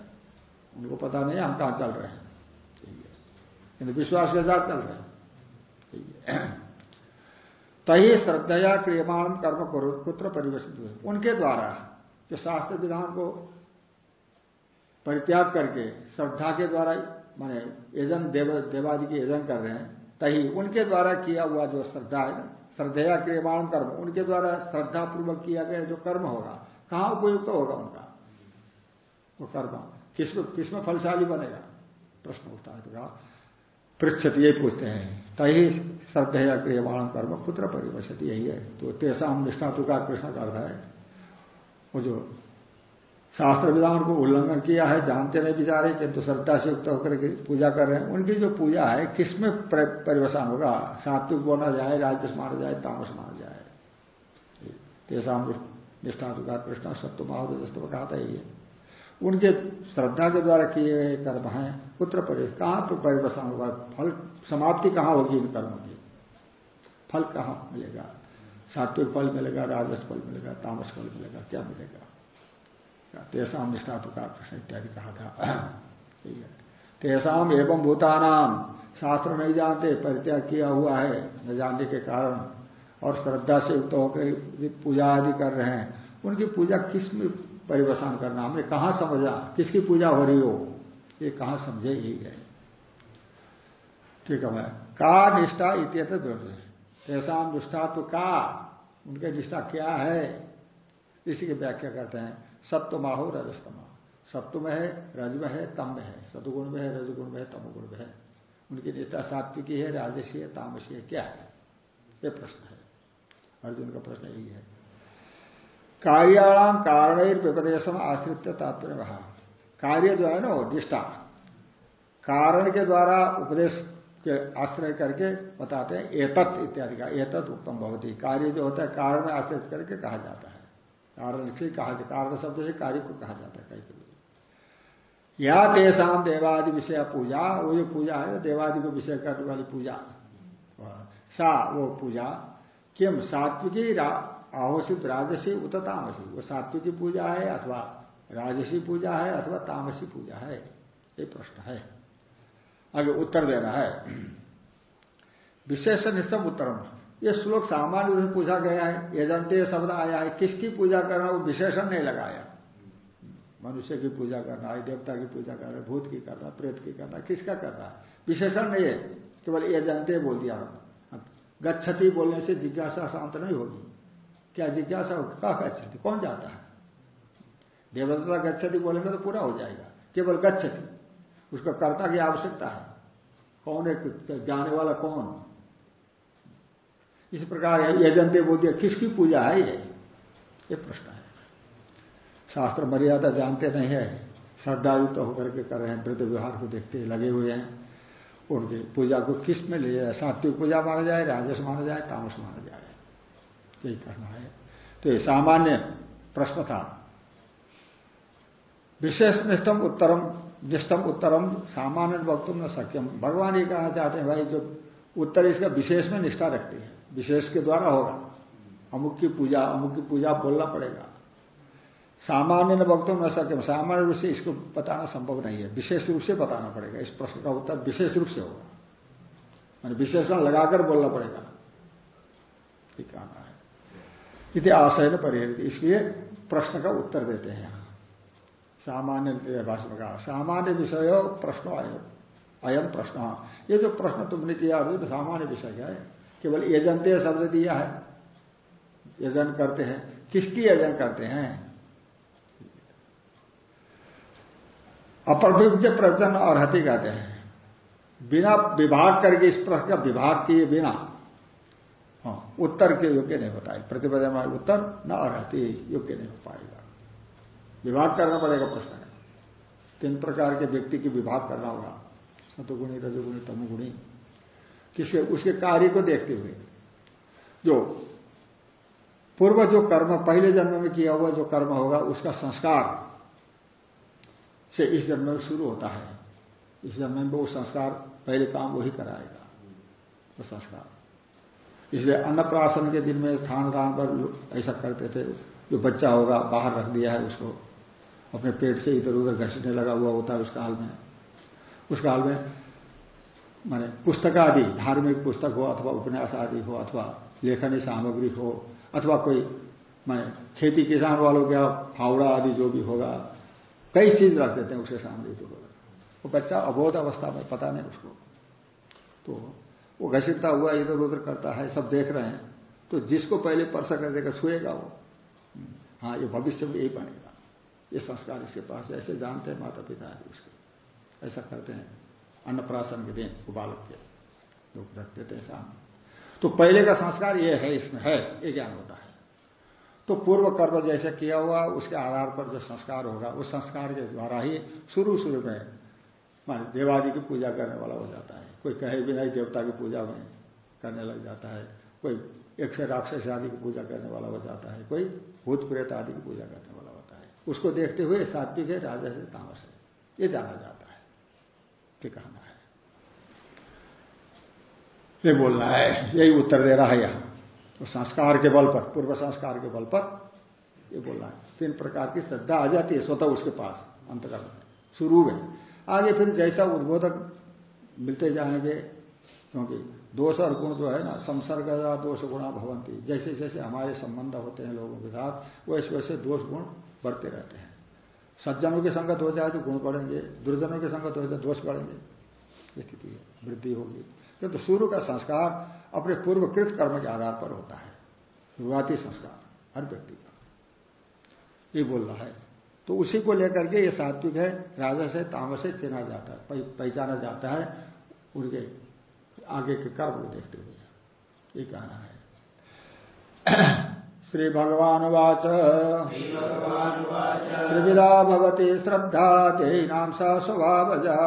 उनको पता नहीं हम कहाँ चल रहे हैं। किंतु विश्वास के साथ चल रहे हैं। तही श्रद्धया क्रियमाण कर्म करो, पुत्र परिवर्तित हुए। उनके द्वारा जो शास्त्र विधान को परित्याग करके श्रद्धा के द्वारा, माने यजन, देव, देवादि की यजन कर रहे हैं तही उनके द्वारा किया हुआ जो श्रद्धा है ना श्रद्धया क्रियमाण कर्म, उनके द्वारा श्रद्धा पूर्वक किया गया जो कर्म होगा, कहाँ उपयुक्त तो होगा उनका? वो कर्म। किसमें किसमें फलशाली बनेगा? प्रश्न उठता है तो पृछत यही पूछते हैं, तही श्रद्धया क्रियमाण कर्म पुत्र परिवशति, यही है। तो तेसाम निष्ठा तो का कृष्ण कर रहा है। वो जो शास्त्र विधान को उल्लंघन किया है, जानते नहीं बिचारे, किंतु श्रद्धा से युक्त होकर पूजा कर रहे हैं। उनकी जो पूजा है, किसमें परिवसान होगा? सात्विक बोना जाए राजस माना जाए, तामस माना जाए। तेसाम निष्ठा तो का कृष्ण सत्य महावजस्तव कहा था ये उनके श्रद्धा के द्वारा किए गए कर्म हैं, पुत्र परि, कहाँ पर परिवसन होगा? फल समाप्ति कहाँ होगी इन कर्मों की? फल कहाँ मिलेगा? सात्विक फल मिलेगा राजस फल मिलेगा, तामस फल मिलेगा, क्या मिलेगा? तेसाम निष्ठा तो प्रश्न इत्यादि कहा था। ठीक है। तेसाम एवं भूतानाम शास्त्र नहीं जानते, परित्याग किया हुआ है, न जानने के कारण, और श्रद्धा से युक्त होकर पूजा आदि कर रहे हैं। उनकी पूजा किसमें परिवसान करना? हमने कहा समझा? किसकी पूजा हो रही हो? ये कहा समझे? है। ठीक है का निष्ठा इत्यत ऐसा निष्ठा तो का? उनकी निष्ठा क्या है? इसी की व्याख्या करते हैं। सत्व माहो रजस्तमा। सत्व में है रज में है, तम में है। सतुगुण में है, रजगुण में है, तमगुण में है। उनकी निष्ठा सात्विकी है, राजसी है, तामसी है, क्या है? ये प्रश्न है। अर्जुन का प्रश्न यही है। कार्याणाम कारण विपदेशम आश्रित तात्पर्य कहा कार्य जो है ना निष्ठा। कारण के द्वारा उपदेश के आश्रय करके बताते हैं, एतत् इत्यादि का, एतत् उत्तम भवती। कार्य जो होता है, कारण में आश्रित करके कहा जाता है। कारण से कहा कारण शब्द से कार्य को कहा जाता है कहीं या देशाम देवादि विषय पूजा, वो जो पूजा है, देवादि को विषय करने वाली पूजा। सा, वो पूजा। किम? सात्विकी आहोषित राजसी उत तामसी। वो सात्विकी पूजा है अथवा राजसी पूजा है अथवा तामसी पूजा है? ये प्रश्न है। आगे उत्तर देना है। विशेष निष्ठम उत्तरम। ये श्लोक सामान्य रूप से पूछा गया है यजंते शब्द आया है, किसकी पूजा करना, वो विशेषण नहीं लगाया। मनुष्य की पूजा करना है देवता की पूजा करना है भूत की करना, प्रेत की करना, किसका करना है? विशेषण नहीं है, केवल यजंते बोल दिया गच्छति बोलने से जिज्ञासा शांत नहीं होगी। क्या जिज्ञासा कहा गच्छति? कौन जाता है? देवता गच्छति बोलेंगे तो पूरा हो जाएगा, केवल गच्छति। उसका कर्ता की आवश्यकता है। कौन है? जाने वाला कौन? इस प्रकार यजंते बोलते किसकी पूजा है ये? ये प्रश्न है। शास्त्र मर्यादा जानते नहीं है। श्रद्धायुक्त तो होकर के कर रहे हैं, वृद्ध व्यवहार को देखते लगे हुए हैं। उनकी पूजा को किसमें ले जाए? सात्विक पूजा माना जाए, राजस माना जाए, तामस माना जाए। यही करना है। तो ये सामान्य प्रश्न था। विशेष निष्ठम उत्तरम निष्ठम उत्तरम, सामान्य वक्तुम न सक्यम भगवान ये कहना चाहते हैं, भाई, जो उत्तर इसका विशेष में निष्ठा रखती है। विशेष के द्वारा होगा। अमुक की पूजा, अमुक की पूजा बोलना पड़ेगा। सामान्य न वक्तुम न सक्यम सामान्य रूप से इसको बताना संभव नहीं है। विशेष रूप से बताना पड़ेगा। इस प्रश्न का उत्तर विशेष रूप से होगा। मैंने विशेषण लगाकर बोलना पड़ेगा। ठीक कहना है। इति आशय न परिहरित। इसलिए प्रश्न का उत्तर देते हैं। सामान्य भाषण में कहा सामान्य विषय प्रश्न अयम प्रश्न। ये जो प्रश्न तुमने किया अभी तो सामान्य विषय है। केवल यजनते शब्द दिया है। यजन करते हैं। किसकी यजन करते हैं? अप्रभिज्ञ प्रवचन और हति कहते हैं। बिना विभाग करके इस प्रश्न का विभाग किए बिना। हाँ उत्तर के योग्य नहीं होता है प्रतिपदा उत्तर न अर्हति, योग्य नहीं हो पाएगा। विभाग करना पड़ेगा प्रश्न। तीन प्रकार के व्यक्ति की विभाग करना होगा। सतुगुणी, रजोगुणी, तमुगुणी किसके उसके कार्य को देखते हुए। जो पूर्व जो कर्म, पहले जन्म में किया हुआ जो कर्म होगा, उसका संस्कार से इस जन्म में शुरू होता है। इस जन्म में वो संस्कार, पहले काम वही कराएगा। वो संस्कार। इसलिए अन्नप्राशन के दिन में खान खान पर ऐसा करते थे, जो बच्चा होगा, बाहर रख दिया है उसको, अपने पेट से इधर उधर घसीटने लगा हुआ होता है उस काल में। उस काल में माने पुस्तक आदि, धार्मिक पुस्तक हो अथवा उपन्यास आदि हो अथवा लेखनी सामग्री हो अथवा कोई मैं खेती किसान वालों का फावड़ा आदि जो भी होगा, कई चीज़ रख देते हैं उसके सामने तो वो बच्चा अबोध अवस्था में पता नहीं उसको। तो वो घसीटता हुआ इधर उधर करता है, सब देख रहे हैं। तो जिसको पहले स्पर्श कर देगा, छुएगा वो। हाँ ये भविष्य में यही बनेगा। ये संस्कार इसके पास ऐसे जानते हैं माता पिता है उसके। ऐसा करते हैं। अन्नप्राशन के दिन वो बालक के लोग रख देते हैं सामने। तो पहले का संस्कार ये है, इसमें है, ये ज्ञान होता है। तो पूर्व कर्म जैसे किया हुआ, उसके आधार पर जो संस्कार होगा, उस संस्कार के द्वारा ही शुरू शुरू में मान देवादि की पूजा करने वाला हो जाता है। कोई कहे भी नहीं, देवता की पूजा में करने लग जाता है। कोई एक से राक्षस आदि की पूजा करने वाला हो जाता है। कोई भूत प्रेत आदि की पूजा करने वाला होता है। उसको देखते हुए सात्विक है राजा से तामस है। ये जाना जाता है। ये कहना है। ये बोलना है, यही उत्तर दे रहा है यहाँ। तो संस्कार के बल पर, पूर्व संस्कार के बल पर ये बोलना है। तीन प्रकार की श्रद्धा आ जाती है स्वतः उसके पास अंतकर्म शुरू में। आगे फिर जैसा उद्बोधक मिलते जाएँगे, क्योंकि दोष और गुण जो है ना, संसर्ग दोष गुणा भवंती। जैसे जैसे हमारे संबंध होते हैं लोगों के साथ वैसे वैसे दोष गुण बढ़ते रहते हैं। सज्जनों की संगत हो जाए तो गुण बढ़ेंगे, दुर्जनों की संगत हो जाए दोष बढ़ेंगे। स्थिति है, वृद्धि होगी। किंतु तो शुरू का संस्कार अपने पूर्वकृत कर्म के आधार पर होता है। शुरुआती संस्कार, हर व्यक्ति का। ये बोल रहा है। तो उसी को लेकर के ये सात्विक है राजा से तामस है, चिना जाता है पहचाना जाता है, उनके आगे के कर्म को देखते हुए। ये कहना है। श्री भगवान वाच त्रिविधा भवती श्रद्धा नाम सा स्वभावजा।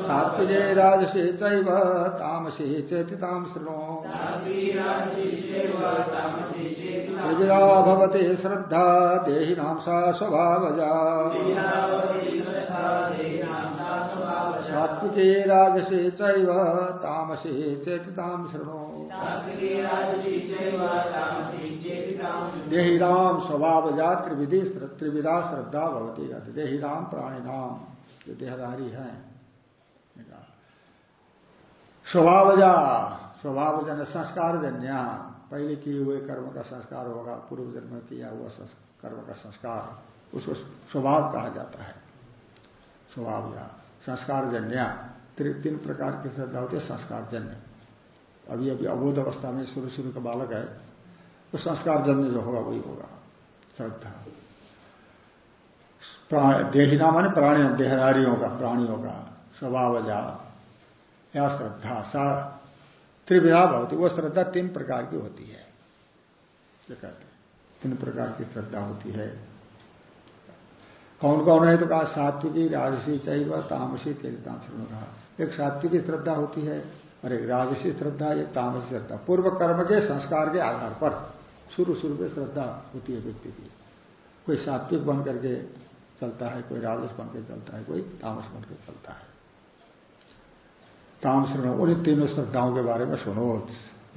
सात्विके राजसे चैव तामसे चेतितां शृणु। त्रिविधा भवती श्रद्धा देहिनां सा स्वभावजा। सात्विके राजसे चैव तामसे चेतितां शृणु। देहिराम स्वभाव जा त्रिविधि त्रिविधा श्रद्धा भवती देहिराम प्राणी नाम। जो देहधारी है। स्वभावजा, स्वभावजन संस्कार जन्य पहले किए हुए कर्म का संस्कार होगा, पूर्व जन्म में किया हुआ कर्म का संस्कार, उसको स्वभाव कहा जाता है। स्वभाव स्वभावजा संस्कार जन्य तीन प्रकार की श्रद्धा होती है संस्कार जन्य अभी अभी अबोध अवस्था में शुरू शुरू का बालक है तो संस्कार जन्य जो होगा वही होगा। श्रद्धा। देहिना माने प्राणी देहदारियों का, प्राणियों का स्वभाव जा या श्रद्धा, सा त्रिविधा भवती, वो श्रद्धा तीन प्रकार की होती है। कहते तीन प्रकार की श्रद्धा होती है। कौन कौन है तो कहा, सात्विकी, राजसी चाहिए तामसी तेजताम कहा। एक सात्विकी श्रद्धा होती है एक राजसी श्रद्धा एक तामसी श्रद्धा। पूर्व कर्म के संस्कार के आधार पर शुरू शुरू में श्रद्धा होती है व्यक्ति की। कोई सात्विक बन करके चलता है, कोई राजस बन के चलता है, कोई तामस बन के चलता है। तामस उन्हीं तीनों श्रद्धाओं के बारे में सुनो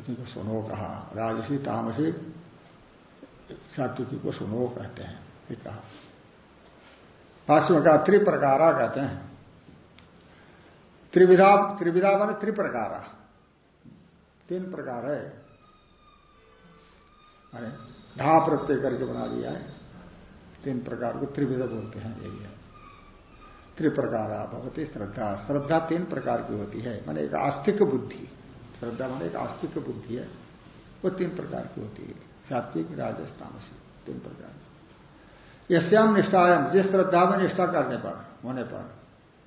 को सुनो कहा। राजसी, तामसी, सात्विकी को सुनो कहते हैं कहा। भाष्य कहा त्रिप्रकारा कहते हैं। त्रिविधा त्रिविधा मान त्रिप्रकार। तीन प्रकार है। अरे धा प्रत्यय करके बना दिया है। तीन प्रकार को त्रिविधा बोलते हैं, यही है। त्रिप्रकार भगवती श्रद्धा। श्रद्धा तीन प्रकार की होती है। माने एक आस्तिक बुद्धि। श्रद्धा माने एक आस्तिक बुद्धि है। वो तीन प्रकार की होती है। सात्विक, राजस, तामसी, तीन प्रकार। यश्याम निष्ठायाम जिस श्रद्धा में निष्ठा करने पर, होने पर।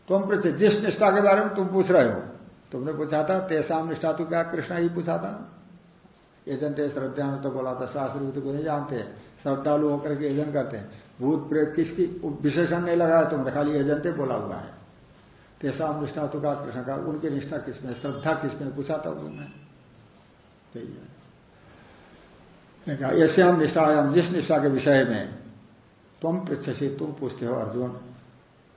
तुम पृथ्वी जिस निष्ठा के बारे में तुम पूछ रहे हो, तुमने पूछा था, तेसाम निष्ठा तो क्या कृष्णा ही पूछा था? एजंते श्रद्धा ने तो बोला था, शास्त्री तो नहीं जानते श्रद्धालु होकर के एजन करते हैं। भूत प्रेत किसकी विशेषण नहीं लगाया तुमने, खाली एजंते बोला हुआ है। तेसाम निष्ठा तो क्या कृष्ण का, उनकी निष्ठा किसमें श्रद्धा किसमें पूछा था तुमने? ऐसे हम निष्ठायाम जिस निष्ठा के विषय में तुम पृछसी तुम पूछते हो अर्जुन।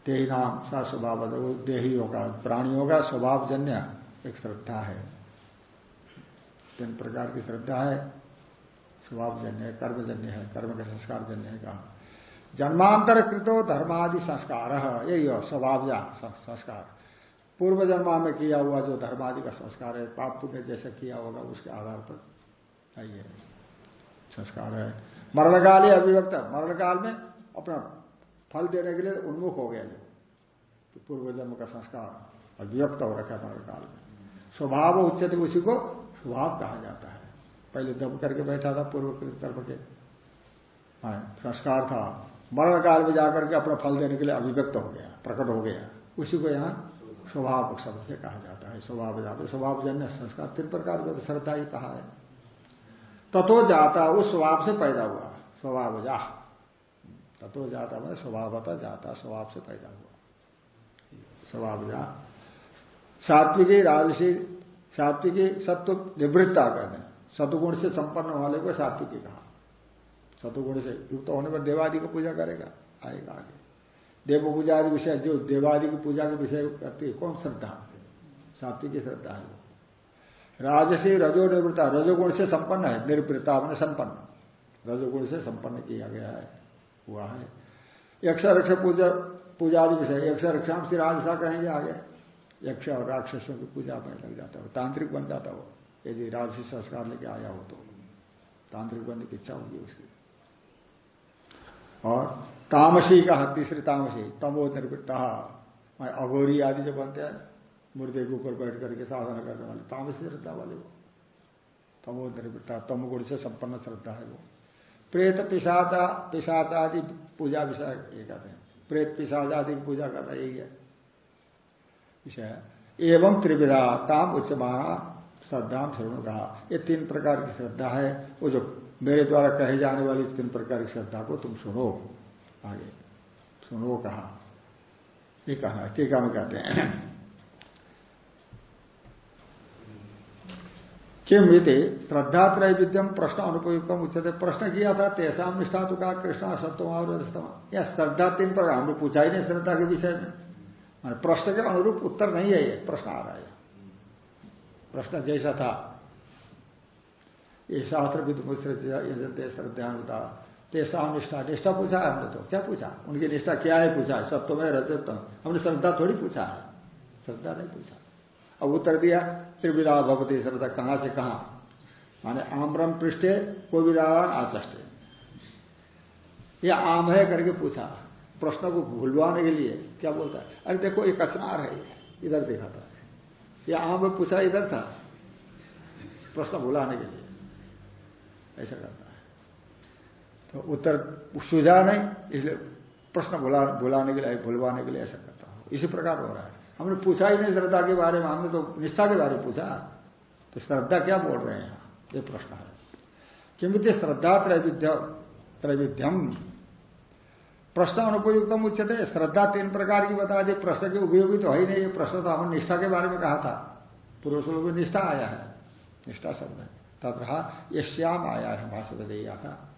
देही नाम सा स्वभाव वो देही होगा, प्राणी होगा, स्वभावजन्य एक श्रद्धा है। तीन प्रकार की श्रद्धा है। स्वभावजन्य है, कर्मजन्य है, कर्म का संस्कार जन्य है कहा। जन्मांतर कृतो धर्मादि संस्कार, यही हो, स्वभावजा संस्कार। पूर्व जन्मा में किया हुआ जो धर्मादि का संस्कार है, पाप पुण्य जैसा किया होगा, उसके आधार पर आइए संस्कार है। मरणकाल ही अभिव्यक्त मरणकाल में अपना फल देने के लिए उन्मुख हो गया जो तो पूर्व जन्म का संस्कार अभिव्यक्त हो रखा है काल में। स्वभाव उच्चत उसी को स्वभाव कहा जाता है। पहले दब करके बैठा था पूर्व कर्म के। हाँ, संस्कार था। मरण काल में जाकर के अपना फल देने के लिए अभिव्यक्त हो गया प्रकट हो गया। उसी को यहाँ स्वभाव शब्द से कहा जाता है। स्वभाव जाता स्वभाव जन्य संस्कार तीन प्रकार का श्रद्धा ही कहा है। तथो जाता उस स्वभाव से पैदा हुआ। स्वभाव जा तत्व जाता मैंने स्वभावता जाता स्वभाव से पैदा हुआ। स्वभाव जा। सात्विकी राजसी, सात्विकी सत्व निवृत्ता कहते सतुगुण से संपन्न वाले को सात्विकी कहा। सतुगुण से युक्त होने पर देवादि की पूजा करेगा, आएगा आगे। देव पूजा आदि विषय, जो देवादि की पूजा के विषय करती है, कौन श्रद्धा सात्विकी श्रद्धा है वो। राजसी रजो निवृत्ता, रजोगुण से संपन्न है निवृत्ता मैंने संपन्न। रजोगुण से संपन्न किया गया है। हुआ है। यक्ष रक्ष पूजा पूजा आदि विषय यक्ष से राजसा कहेंगे आगे। यक्ष और राक्षसों की पूजा में लग जाता हो। तांत्रिक बन जाता हो यदि राजसी संस्कार लेके आया हो तो। तांत्रिक बनने की इच्छा होगी उसकी। और तामसी का तीसरी तामसी, तमो निर्वृत्ता। अघोरी आदि जो बनते हैं, मुर्दे के ऊपर बैठ करके साधना करने वाले, तामसी श्रद्धा वाले वो। तमो निर्वृत्ता, तमगुण से संपन्न श्रद्धा है वो। प्रेत पिशाचा पिशाच आदि पूजा विषय ये कहते हैं। प्रेत पिशाच आदि की पूजा कर यही है। विषय एवं त्रिविधा उच्च महा श्रद्धा श्रवण कहा ये तीन प्रकार की श्रद्धा है। वो जो मेरे द्वारा कहे जाने वाली तीन प्रकार की श्रद्धा को तुम सुनो। आगे। सुनो कहा। ये कहा। टीका में कहते हैं। किम इत श्रद्धा त्रैविध्यम प्रश्न अनुपयुक्तम उच्चते प्रश्न किया था? तेसा निष्ठा तो कहा कृष्णा सप्तमा और या श्रद्धा तीन प्रकार, हमने पूछा ही नहीं श्रद्धा के विषय में। प्रश्न के अनुरूप उत्तर नहीं है ये, प्रश्न आ रहा है। प्रश्न जैसा था। ये शास्त्र विद्युत श्रद्धानुता तेसा निष्ठा निष्ठा पूछा है हमने तो। क्या पूछा? उनकी निष्ठा क्या है पूछा है? सत्य में रजत हमने श्रद्धा थोड़ी पूछा है। श्रद्धा नहीं पूछा। अब उत्तर दिया। त्रिविधा भगवती श्रद्धा कहाँ से कहाँ। माने आम्रम पृष्ठे को विधावान आचष्टे। ये आम है करके पूछा। प्रश्न को भूलवाने के लिए क्या बोलता है? अरे देखो, ये कचनार है। इधर देखा था। ये आम पूछा, इधर था। प्रश्न भुलाने के लिए। ऐसा करता है। तो उत्तर सुझा नहीं, इसलिए प्रश्न भुला, भुलाने के लिए, भुलवाने के लिए ऐसा करता हूँ। इसी प्रकार हो रहा है। हमने पूछा ही नहीं श्रद्धा के बारे में, हमने तो निष्ठा के बारे में पूछा। तो श्रद्धा क्या बोल रहे हैं? ये प्रश्न है। किमित श्रद्धा त्रैविध्य त्रैविध्यम प्रश्न अनुपयुक्तम उच्चते श्रद्धा तीन प्रकार की बता दी। प्रश्न के उपयोगी तो है ही नहीं। ये प्रश्न तो हमने निष्ठा के बारे में कहा था। पुरुषों में निष्ठा आया है। निष्ठा शब्द है। तब रहा ये श्याम आया है भाषा बदैया का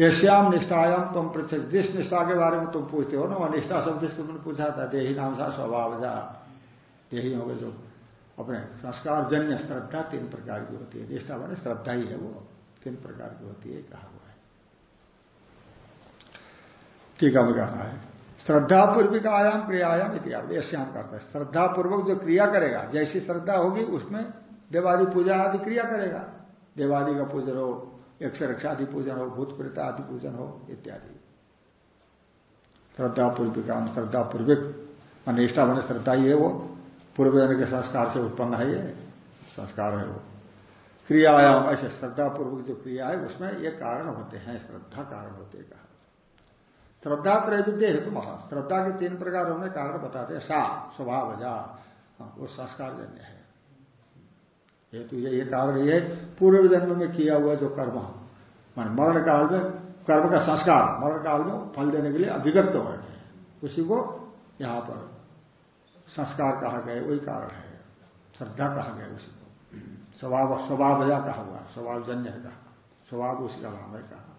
यश्याम निष्ठायाम तुम पृथ्वी जिस निष्ठा के बारे में तुम पूछते हो ना? वह निष्ठा शब्द से तुमने पूछा था, देही नाम सा स्वभाव जा देही हो गए जो अपने संस्कार जन्य श्रद्धा तीन प्रकार की होती है। निष्ठा माने श्रद्धा ही है वो। तीन प्रकार की होती है, कहा हुआ है। टीका में कहना है। श्रद्धा पूर्विक आयाम, क्रियायाम इतिहास यश्याम करता है श्रद्धा पूर्वक जो क्रिया करेगा, जैसी श्रद्धा होगी, उसमें देवादि पूजा आदि क्रिया करेगा। देवादि का पूजन हो यक्ष रक्षादि पूजन हो भूत प्रेत आदि पूजन हो, इत्यादि। श्रद्धा पूर्विका श्रद्धा पूर्विक अनिष्ठा बने श्रद्धा ही है वो। पूर्व के संस्कार से उत्पन्न है ये, संस्कार है वो। क्रियायाम, ऐसे श्रद्धा पूर्वक जो क्रिया है, उसमें ये कारण होते हैं, श्रद्धा कारण होते कहा। श्रद्धा त्रैविद्य हेतु महा। श्रद्धा के तीन प्रकार होने कारण बताते हैं, सा, स्वभाव, जा, वो संस्कार जन्य है। हेतु ये, कारण ये पूर्व जन्म में किया हुआ जो कर्म मान मरण काल में कर्म का संस्कार मरण काल में फल देने के लिए अभिव्यक्त हो रहे हैं। उसी को यहाँ पर संस्कार कहा गया वही कारण है। श्रद्धा कहा गया उसी को। स्वभाव स्वभाव कहा हुआ स्वभाव जन्य है कहा। स्वभाव उसी का नाम है कहा।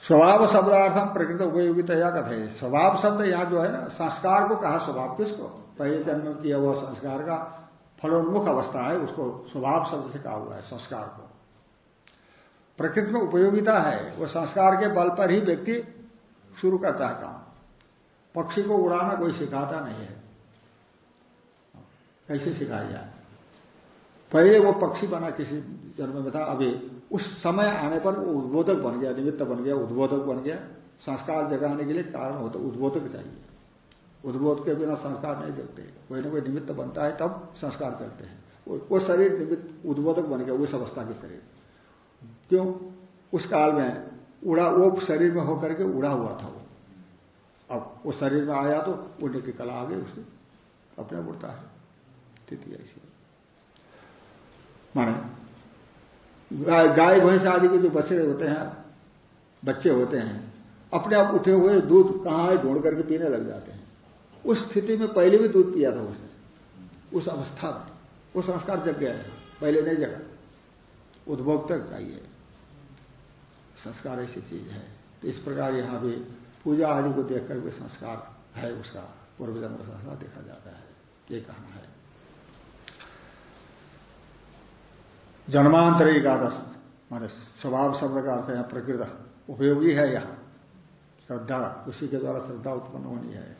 स्वभाव शब्दार्थम प्रकृत उपयोगिता कथे स्वभाव शब्द यहाँ जो है ना संस्कार को कहा स्वभाव किसको? पहले जन्म किया हुआ संस्कार का फलोन्मुख अवस्था है, उसको स्वभाव शब्द से कहा हुआ है, संस्कार को। प्रकृति में उपयोगिता है, वो संस्कार के बल पर ही व्यक्ति शुरू करता है काम। पक्षी को उड़ाना कोई सिखाता नहीं है। कैसे सिखाया जाए? पहले वो पक्षी बना किसी जन्म में था, अभी उस समय आने पर वो उद्बोधक बन गया, निमित्त बन गया, उद्बोधक बन गया। संस्कार जगाने के लिए कारण होता, उद्बोधक चाहिए। उद्बोध के बिना संस्कार नहीं जगते। कोई ना कोई निमित्त बनता है, तब संस्कार करते हैं। वो शरीर निमित्त उद्बोधक बन गया, उस अवस्था के शरीर। क्यों? उस काल में उड़ा, वो शरीर में होकर के उड़ा हुआ था वो। अब वो शरीर में आया तो उड़ने की कला आ गई उससे अपने उड़ता है। स्थिति ऐसी माने, गाय गाय भैंस आदि के जो बछड़े होते हैं, बच्चे होते हैं, अपने आप उठे हुए दूध कहाँ है, ढूंढ करके पीने लग जाते हैं। उस स्थिति में पहले भी दूध पिया था उसने। उस अवस्था में। वो संस्कार जग गया है पहले नहीं जगा। उद्भोग तक चाहिए संस्कार ऐसी चीज़ है। तो इस प्रकार यहाँ भी पूजा आदि को देखकर भी संस्कार है, उसका पूर्व जन्म संस्कार देखा जाता है। ये कहना है। जन्मांतर एकादश। माने स्वभाव शब्द का अर्थ है प्रकृत। उपयोगी है यह। श्रद्धा, उसी के द्वारा श्रद्धा उत्पन्न होनी है।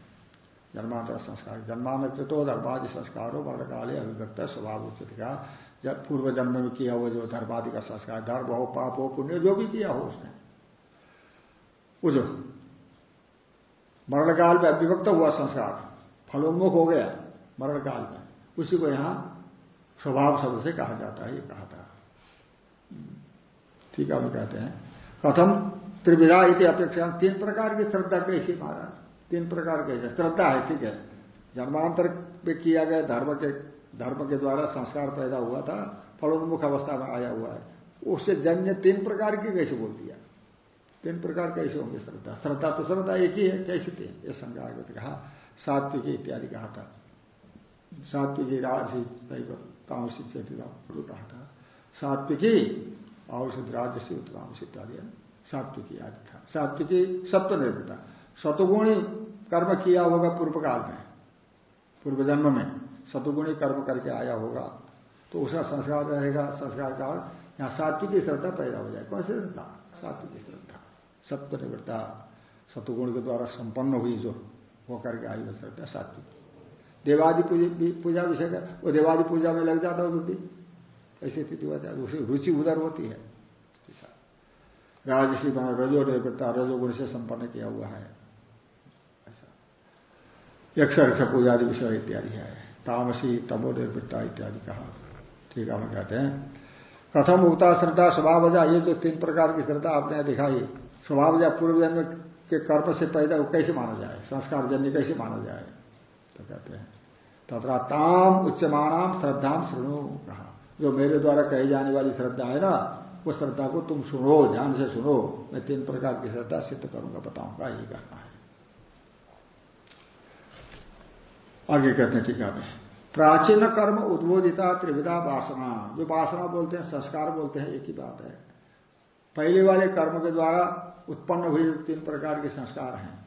जन्मांतर संस्कार। जन्मांतर तो धर्मादि संस्कारों वर्ण काले अभिव्यक्त स्वभाव उचित का जब पूर्व जन्म में किया हुआ जो धर्मादि का संस्कार, धर्म हो, पाप हो, पुण्य, जो भी किया हो उसने। वो जो मरण काल में अभिव्यक्त हुआ संस्कार फलोन्मुख हो गया मरण काल में, उसी को यहाँ स्वभाव शब्द से कहा जाता है, ये कहा था। ठीक है हम कहते हैं। कथम त्रिविधा इति अपेक्षा। तीन प्रकार की श्रद्धा कैसी महाराज। तीन प्रकार कैसे श्रद्धा है, ठीक है। जन्मांतर पे किया गया धर्म के धर्म के द्वारा संस्कार पैदा हुआ था, फलोन्मुख अवस्था में आया हुआ है। उससे जन्य तीन प्रकार की कैसे बोल दिया? तीन प्रकार कैसे होंगे श्रद्धा? श्रद्धा तो श्रद्धा एक ही है, कैसे थे? ये संज्ञा कहा, सात्विकी इत्यादि कहा था। सात्विकी राजसी तामसी चेतिता कहा था। सात्विकी औषध राजसी उत्तामसी इत्यादि सात्विकी आदि था। सात्विकी सत्व निर्भता सतुगुणी कर्म किया होगा पूर्व काल में, पूर्व जन्म में सतुगुणी कर्म करके आया होगा तो उसका संस्कार रहेगा, संस्कार काल, यहाँ सात्विकी श्रद्धा पैदा हो जाए। कौन सी श्रद्धा? सात्विकी श्रद्धा। सत्व निवृत्ता सतुगुण के द्वारा संपन्न हुई जो, वो करके आई वो श्रद्धा सात्विकी। देवादि पूजा विषय का, वो देवादि पूजा में लग जाता व्यक्ति ऐसी स्थिति है उसी रुचि उधर होती है। राजसी बना रजो निवृत्ता रजोगुण से संपन्न किया हुआ है। यक्ष रक्ष विषय इत्यादि है। तामसी तमो इत्यादि कहा। ठीक है, हम कहते हैं। कथम उगता श्रद्धा स्वभावजा, ये जो तीन प्रकार की श्रद्धा आपने दिखाई, स्वभावजा पूर्व जन्म के कर्म से पैदा वो कैसे माना जाए? संस्कार जन्य कैसे माना जाए? तो कहते हैं। तथा ताम उच्चमानाम श्रद्धाम श्रृणु कहा। जो मेरे द्वारा कही जाने वाली श्रद्धा है ना, उस श्रद्धा को तुम सुनो, ध्यान से सुनो। मैं तीन प्रकार की श्रद्धा सिद्ध करूँगा, बताऊँगा यही कहना है। आगे कहते हैं टीका में। प्राचीन कर्म उद्बोधिता त्रिविधा वासना। जो वासना बोलते हैं, संस्कार बोलते हैं, एक ही बात है। पहले वाले कर्म के द्वारा उत्पन्न हुए तीन प्रकार के संस्कार हैं।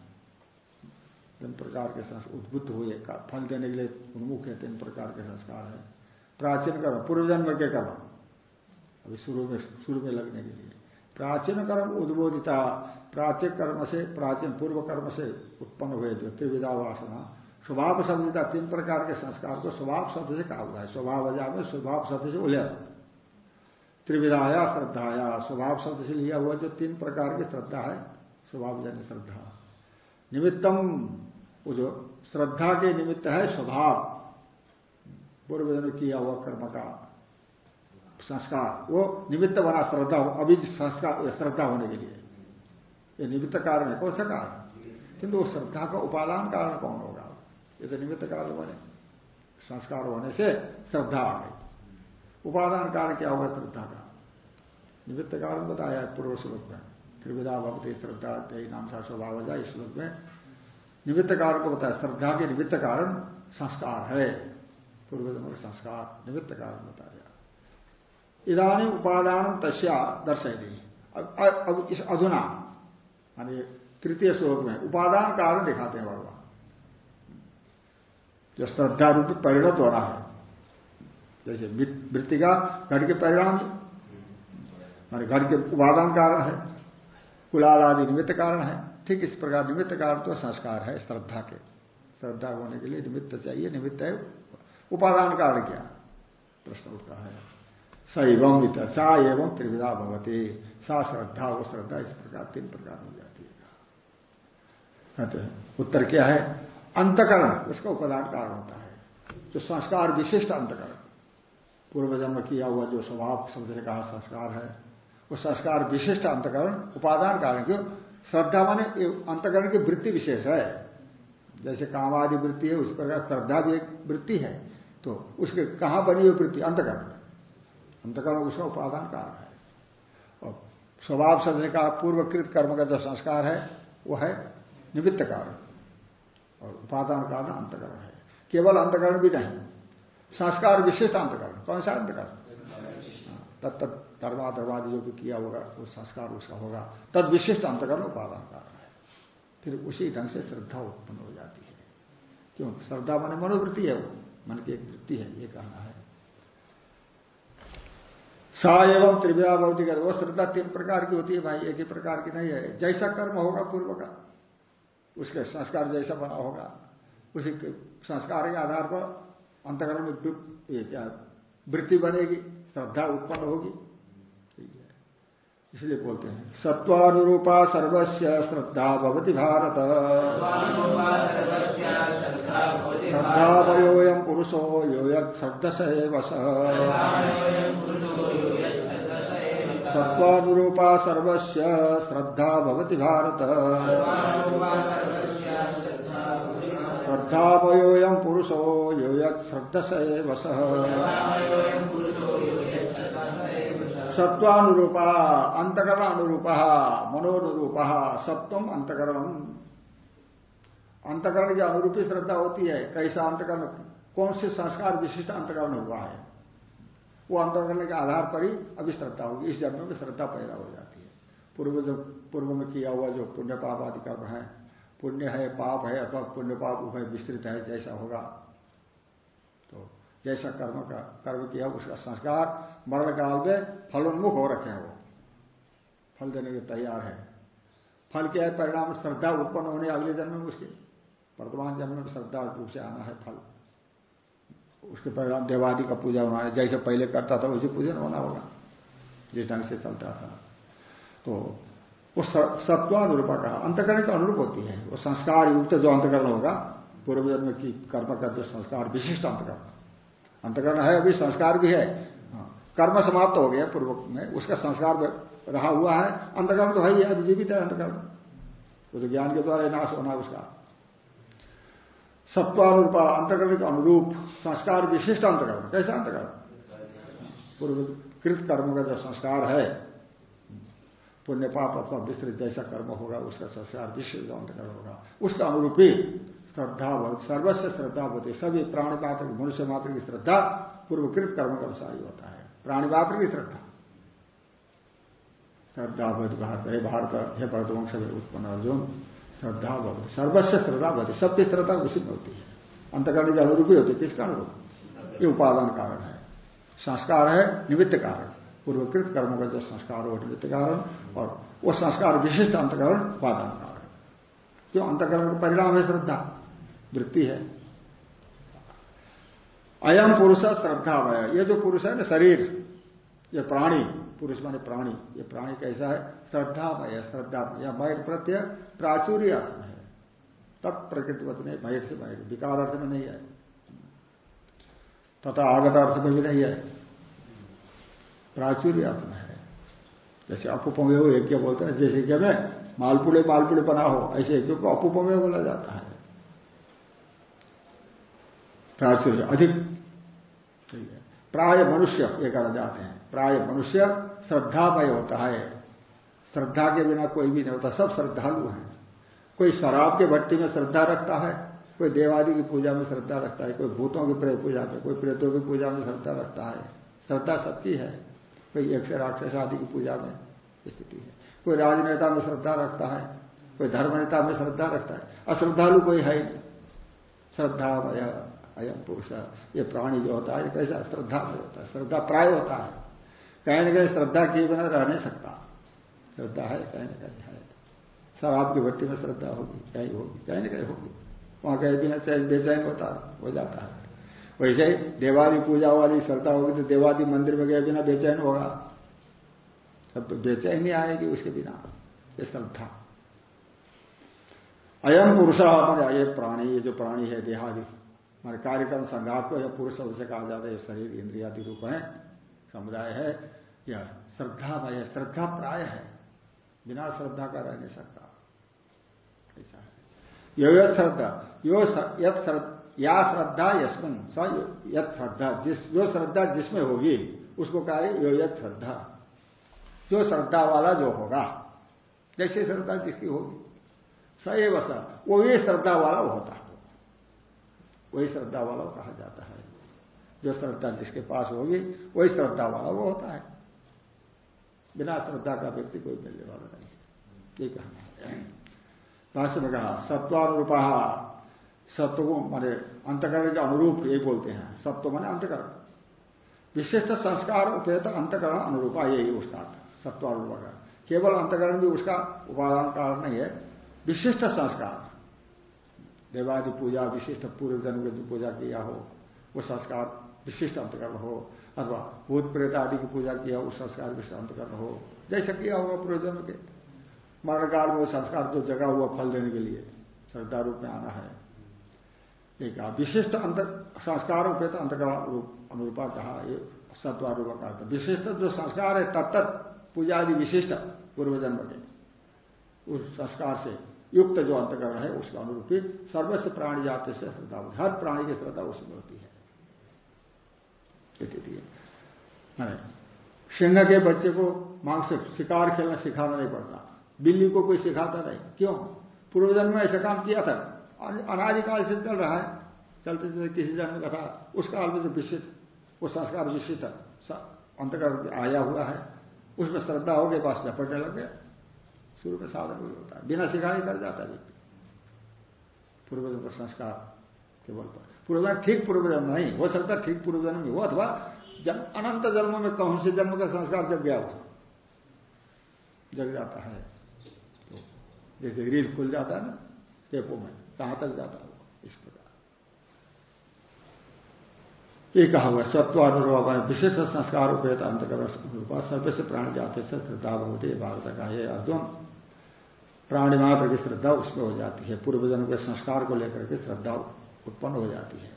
तीन प्रकार के संस्कार, उद्भुत हुए फल देने के लिए उन्मुख है, तीन प्रकार के संस्कार है। प्राचीन कर्म, पूर्व जन्म के कर्म, अभी शुरू में शुरू में लगने के लिए। प्राचीन कर्म उद्बोधिता, प्राचीन कर्म से, प्राचीन पूर्व कर्म से उत्पन्न हुए जो त्रिविधा वासना स्वभाव शब्द का तीन प्रकार के संस्कार को स्वभाव शब्द से कहा हुआ है। स्वभाव अजा में स्वभाव शब्द से उल्लेख त्रिविधाया श्रद्धाया, स्वभाव शब्द से लिया हुआ जो तीन प्रकार की श्रद्धा है स्वभाव जन्य श्रद्धा। निमित्तम, वो जो श्रद्धा के निमित्त है स्वभाव पूर्व जन्म किया हुआ कर्म का संस्कार, वो निमित्त बना श्रद्धा, अभी संस्कार, श्रद्धा होने के लिए। ये निमित्त कारण है, कौन सा कारण? किंतु वो श्रद्धा का उपादान कारण कौन होगा? ये तो निमित्त कारण बने संस्कार होने से श्रद्धा आ गई। उपादान कारण क्या होगा? श्रद्धा का। निमित्त कारण बताया पूर्व श्लोक में, त्रिविधा भक्ति श्रद्धा तेई नाम सा स्वभाव जाए इस श्लोक में। निमित्त कारण को बताया, श्रद्धा के निमित्त कारण संस्कार है। पूर्व संस्कार निमित्त कारण बताया। इधानी उपादान तस्या दर्शाई दी अब इस अधुना, मानी तृतीय श्लोक में उपादान कारण दिखाते हैं भगवान। जो श्रद्धा रूपी परिणत हो रहा है। जैसे वृत्ति का घट के परिणाम। माने घट के उपादान कारण है। कुलाल आदि निमित्त कारण है। ठीक इस प्रकार निमित्त कारण तो संस्कार है श्रद्धा के। श्रद्धा होने के लिए निमित्त चाहिए, निमित्त है। उपादान कारण क्या? प्रश्न उठता है। स एवं सा एवं त्रिविधा भवती। सा श्रद्धा, वो श्रद्धा इस प्रकार, तीन प्रकार हो जाती है, उत्तर क्या है? अंतकरण, उसका उपादान कारण होता है, जो संस्कार विशिष्ट अंतकरण। पूर्व जन्म किया हुआ जो स्वभाव, शब्द ने कहा संस्कार है, वो संस्कार विशिष्ट अंतकरण, उपादान कारण क्यों? श्रद्धा माने अंतकरण की वृत्ति विशेष है। जैसे कामादि वृत्ति है, उसी प्रकार श्रद्धा भी एक वृत्ति है। तो उसके कहा बनी हुई वृत्ति? अंतकरण। अंतकरण उसका उपादान कारण है। और स्वभाव शब्द ने कहा पूर्वकृत कर्म का जो संस्कार है, वो है निमित्त कारण। और उपादान कारण अंतकरण है। केवल अंतकरण भी नहीं, संस्कार विशिष्ट अंतकरण। कौन सा अंतकरण? तत्त धर्माधर्मादि जो भी किया होगा, वो संस्कार उसका होगा। तद विशिष्ट अंतकरण उपादान कारण है। फिर उसी ढंग से श्रद्धा उत्पन्न हो जाती है। क्यों? श्रद्धा माने मनोवृत्ति है वो। मन की एक वृत्ति है, ये कहना है। सा एवं त्रिव्या भौतिक वो श्रद्धा तीन प्रकार की होती है भाई, एक ही प्रकार की नहीं है। जैसा कर्म होगा पूर्व का। उसके संस्कार जैसा बना होगा। उसी संस्कार के आधार पर अंतकरण में क्या वृत्ति बनेगी श्रद्धा उत्पन्न होगी। इसलिए बोलते हैं सत्वानुरूपा सर्वस्व श्रद्धा भवती भारत। श्रद्धा वयोयम पुरुषो यो यद वस सत्वानुरूपा सर्वस्व श्रद्धा भवती भारत। श्रद्धावयोयम पुरुषो यो यद वस सत्वानुरूपा अंतकरण अनुरूप मनोनुरूप अंतकरण अंतकरण की अनुरूपी श्रद्धा होती है, कैसा अंतकरण कौन से संस्कार विशिष्ट अंतकरण हुआ है? वो अंतकरण के आधार पर ही अभी श्रद्धा होगी। इस जन्म में श्रद्धा पैदा हो जाती है। पूर्व जो पूर्व में किया हुआ जो पुण्य पाप आदि कर्म है पुण्य है, पाप है अथवा पुण्य पाप उभय विस्तृत है, जैसा होगा तो जैसा कर्म का कर्म किया उसका संस्कार मरण काल में फलोन्मुख हो रखे हैं वो। फल देने के तैयार है। फल क्या है परिणाम श्रद्धा उत्पन्न होने अगले जन्म में उसके वर्तमान जन्म में श्रद्धा रूप से आना है फल। उसके परिणाम देवादि का पूजा होना जैसे पहले करता था उसी पूजन होना होगा जिस ढंग से चलता था। तो वो सत्वानुरूप का अंतकरण का अनुरूप होती है। वो संस्कार युक्त जो अंतकरण होगा पूर्व जन्म की कर्म का जो संस्कार विशिष्ट अंतकरण। अंतकरण है अभी संस्कार भी है। हाँ, कर्म समाप्त हो गया पूर्व में उसका संस्कार रहा हुआ है। अंतकरण तो है ही अभी जीवित है अंतकरण। वो तो ज्ञान के द्वारा नाश होना उसका। सत्वानुरूप अंतकरण के अनुरूप संस्कार विशिष्ट अंतकरण। कैसा अंतकरण? पूर्व कृत कर्म का जो संस्कार है, पुण्य पाप अथवा विस्तृत जैसा कर्म होगा, उसका संस्कार विशिष्ट अंतकरण होगा। उसका अनुरूपी श्रद्धा सर्वस्व श्रद्धा होती सभी प्राणी मात्र मनुष्य मात्र की श्रद्धा पूर्वकृत कर्म का अनुसार ही होता है। प्राणी मात्र की श्रद्धा। श्रद्धा भारत हे भारत, हे भरतवंश में उत्पन्न अर्जुन श्रद्धा भवती सर्वस्व श्रद्धा भवती सबकी श्रद्धा उसी में होती है। अंतकरण की अनुरूप होती है किसका अनुरूप ये उपादान कारण है। संस्कार है, निमित्त कारण। पूर्वकृत कर्म का जो संस्कार हो निमित्त कारण, और वो संस्कार विशिष्ट अंतकरण उपादान कारण क्यों? अंतकरण का परिणाम है श्रद्धा, वृत्ति है। अयम पुरुष श्रद्धा भय ये जो पुरुष है ना, शरीर, ये प्राणी पुरुष माने प्राणी। ये प्राणी कैसा है? श्रद्धामय श्रद्धा या मय प्रत्यय प्राचुर्य में है। तब प्रकृतिवत नहीं मय से मय विकार अर्थ में नहीं है। तथा आगत अर्थ में भी नहीं है। प्राचुर्य अर्थ में है। जैसे अपुपमेय यज्ञ बोलते हैं, जैसे यज्ञ में मालपुड़े मालपुड़े बना हो, ऐसे यज्ञ को अपुपमेय बोला जाता है। प्राचुर्य, अधिक। प्राय मनुष्य ये कहा जाते हैं। प्राय मनुष्य श्रद्धामय होता है। श्रद्धा के बिना कोई भी नहीं होता। सब श्रद्धालु हैं। कोई शराब के भट्टी में श्रद्धा रखता है, कोई देवादि की पूजा में श्रद्धा रखता है, कोई भूतों की पूजा में, कोई प्रेतों की पूजा में श्रद्धा रखता है। श्रद्धा सबकी है। कोई एक से राक्षस आदि की पूजा में स्थिति है। कोई राजनेता में श्रद्धा रखता है, कोई धर्म नेता में श्रद्धा रखता है। अश्रद्धालु कोई है नहीं। श्रद्धा अयम पुरुष। ये प्राणी जो होता है कैसा? श्रद्धा में होता है। श्रद्धा प्राय होता है। कहीं ना कहीं श्रद्धा किए बिना रह नहीं सकता। श्रद्धा है कहीं ना कहीं है। शराब की भट्टी में श्रद्धा होगी, कहीं होगी, कहीं ना कहीं होगी। वहाँ कहीं बिना चैन बेचैन होता हो जाता है। वैसे ही देवादी पूजा वाली श्रद्धा होगी तो देवादी मंदिर में गए बिना बेचैन होगा। सब बेचैन नहीं आएगी उसके बिना, ये श्रद्धा। अयम पुरुष ये प्राणी, ये जो प्राणी है देहादि। हमारे कार्यक्रम संघात को यह पुरुष से कहा जाता है शरीर, इंद्रियादि रूप है। समुदाय है यह श्रद्धा भय श्रद्धा प्राय है, बिना श्रद्धा का रह नहीं सकता। ऐसा है। यो यद श्रद्धा, यो या श्रद्धा यशमन स यथ श्रद्धा, जिस, जो श्रद्धा जिसमें होगी, उसको कहा यो यथ श्रद्धा। जो श्रद्धा वाला जो होगा, जैसे श्रद्धा जिसकी होगी सएव स, वो ये श्रद्धा वाला होता है। वही श्रद्धा वाला कहा जाता है। जो श्रद्धा जिसके पास होगी, वही श्रद्धा वाला वो होता है। बिना श्रद्धा का व्यक्ति कोई मिलने वाला नहीं ये कहना है। में कहा, सत्वानुरूपा सत्व को माने अंतकरण के अनुरूप ये बोलते हैं। सत्व माने अंतकरण। विशिष्ट संस्कार उपेत अंतकरण अनुरूपा, यही उसका सत्वानुरूप का। केवल अंतकरण भी उसका उपादान कारण नहीं है। विशिष्ट संस्कार। देवादि पूजा, विशिष्ट पूर्व जन्म पूजा किया हो, वो संस्कार विशिष्ट अंतकरण हो, अथवा भूत प्रेत आदि की पूजा किया, उस संस्कार विशिष्ट अंतकरण हो, जैसा किया होगा पूर्व जन्म के। मरणकाल में वो संस्कार जो जगा हुआ फल देने के लिए श्रद्धा रूप में आना है। एक विशिष्ट अंतर संस्कार उपेत अंतकरण रूप, अनुरूपा कहा, ये सत्वारूप का विशिष्ट जो संस्कार है तत्त पूजा आदि विशिष्ट पूर्व जन्म के। उस संस्कार से युक्त जो अंतकरण है, उसका अनुरूपी सर्वस्व प्राणी जाते से श्रद्धा हर प्राणी की श्रद्धा उसमें होती है। सिंह के बच्चे को मांग से शिकार खेलना सिखाना नहीं पड़ता। बिल्ली को कोई सिखाता नहीं। क्यों? पूर्वजन्म में ऐसा काम किया था। अनादिकाल से चल रहा है। चलते चलते किसी जन्म का था उस काल में जो विशिष्ट, वो संस्कार विशिष्ट अंतकरण आया हुआ है। उसमें श्रद्धा हो गई पास झपटने लग गया। शुरू में साधन भी होता। है बिना सिखाए कर जाता है व्यक्ति पूर्वजन्म का संस्कार केवल पर। पूर्वजन्म ठीक पूर्वजन्म नहीं, हो सकता ठीक पूर्वजन्म भी हो, अथवा जन्म, अनंत जन्म में कौन से जन्म का संस्कार जग गया हो जग जाता है। तो जैसे रील खुल जाता है ना, टेपो में, कहाँ तक जाता है इस प्रकार। ये कहा हुआ सत्वानुरूप विशिष्ट संस्कार उपेत अंतकरण सर्व से प्राणी जाते से श्रद्धा बहुत भारत का ये अर्जुन प्राणी मात्र की श्रद्धा उसमें हो जाती है पूर्व जन्म के संस्कार को लेकर के श्रद्धा उत्पन्न हो जाती है।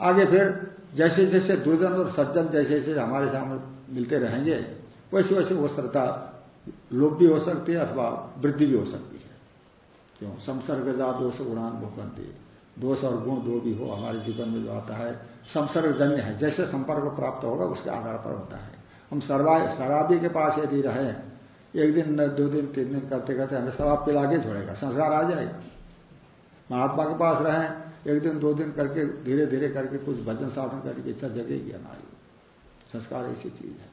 आगे फिर जैसे जैसे दुर्जन और सज्जन जैसे जैसे हमारे सामने मिलते रहेंगे, वैसे वैसे वो श्रद्धा लोप भी हो सकती है अथवा वृद्धि भी हो सकती है। क्यों? संसर्ग जा दोष गुणान भूखंती। दोष और गुण दो भी हो, हमारे जीवन में जो आता है, संसर्गजन्य है। जैसे संपर्क प्राप्त होगा, उसके आधार पर होता है। हम सर्वा शराबी के पास यदि रहे, एक दिन, दो दिन, तीन दिन करते करते हमें शराब पिला के छोड़ेगा संस्कार आ जाएगा। महात्मा के पास रहे एक दिन, दो दिन करके धीरे धीरे करके कुछ भजन साधन करने की इच्छा जगेगी हमारी। संस्कार ऐसी चीज़ है।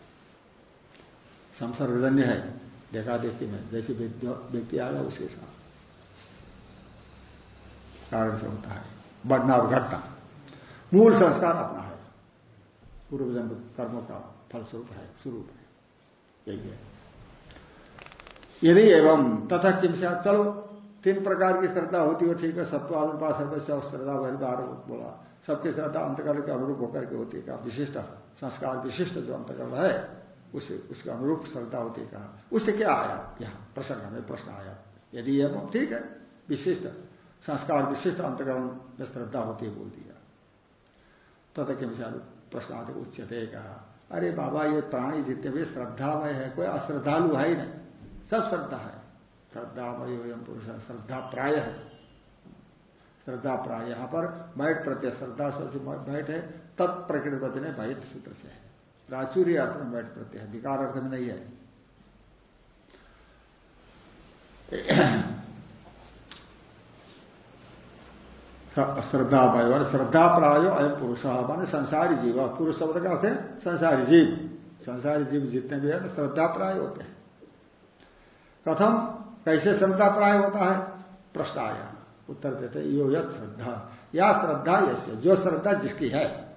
संसर्गजन्य है। देखा देखी में, जैसे व्यक्ति आएगा उसके साथ। कारण से होता है। बढ़ना और घटना। मूल संस्कार अपना है। पूर्व जन्म कर्मों का फलस्वरूप है, स्वरूप है। यही है। यदि एवं तथा किम से चलो तीन प्रकार की श्रद्धा होती हो ठीक है सत्वानुपा सर्वस्व श्रद्धा बार बोला। सबकी श्रद्धा अंतकरण के अनुरूप होकर के होती है विशिष्ट, संस्कार विशिष्ट जो अंतकरण है, उसे, उसके अनुरूप श्रद्धा होती है, कहा। उससे क्या आया? यहाँ प्रसंग में प्रश्न आया। यदि एवं ठीक है, विशिष्ट, संस्कार विशिष्ट अंतकरण में श्रद्धा होती है, बोल दिया। तथा किम से प्रश्न आते, उच्चते, कहा, अरे बाबा, ये प्राणी जितने भी श्रद्धामय है, कोई अश्रद्धालु है ही नहीं। सब श्रद्धा है। श्रद्धा मयोयम पुरुष श्रद्धा प्राय है श्रद्धा प्राय यहाँ पर बैठ प्रत्यय, श्रद्धा से बैठ है तत्प्रकृत वचने बैठ सूत्र से है। प्राचुर्य अर्थ में बैठ प्रत्यय है। विकार अर्थ में नहीं है। श्रद्धा और श्रद्धा प्रायो अयम पुरुष मान संसारी जीव। पुरुष शब्द का अर्थ है संसारी जीव। संसारी जीव जितने भी है श्रद्धा प्राय होते हैं। कथम कैसे श्रद्धा प्राय होता है? प्रश्न आया। उत्तर देते, यो यद श्रद्धा। या श्रद्धा ऐसे जो श्रद्धा जिसकी है।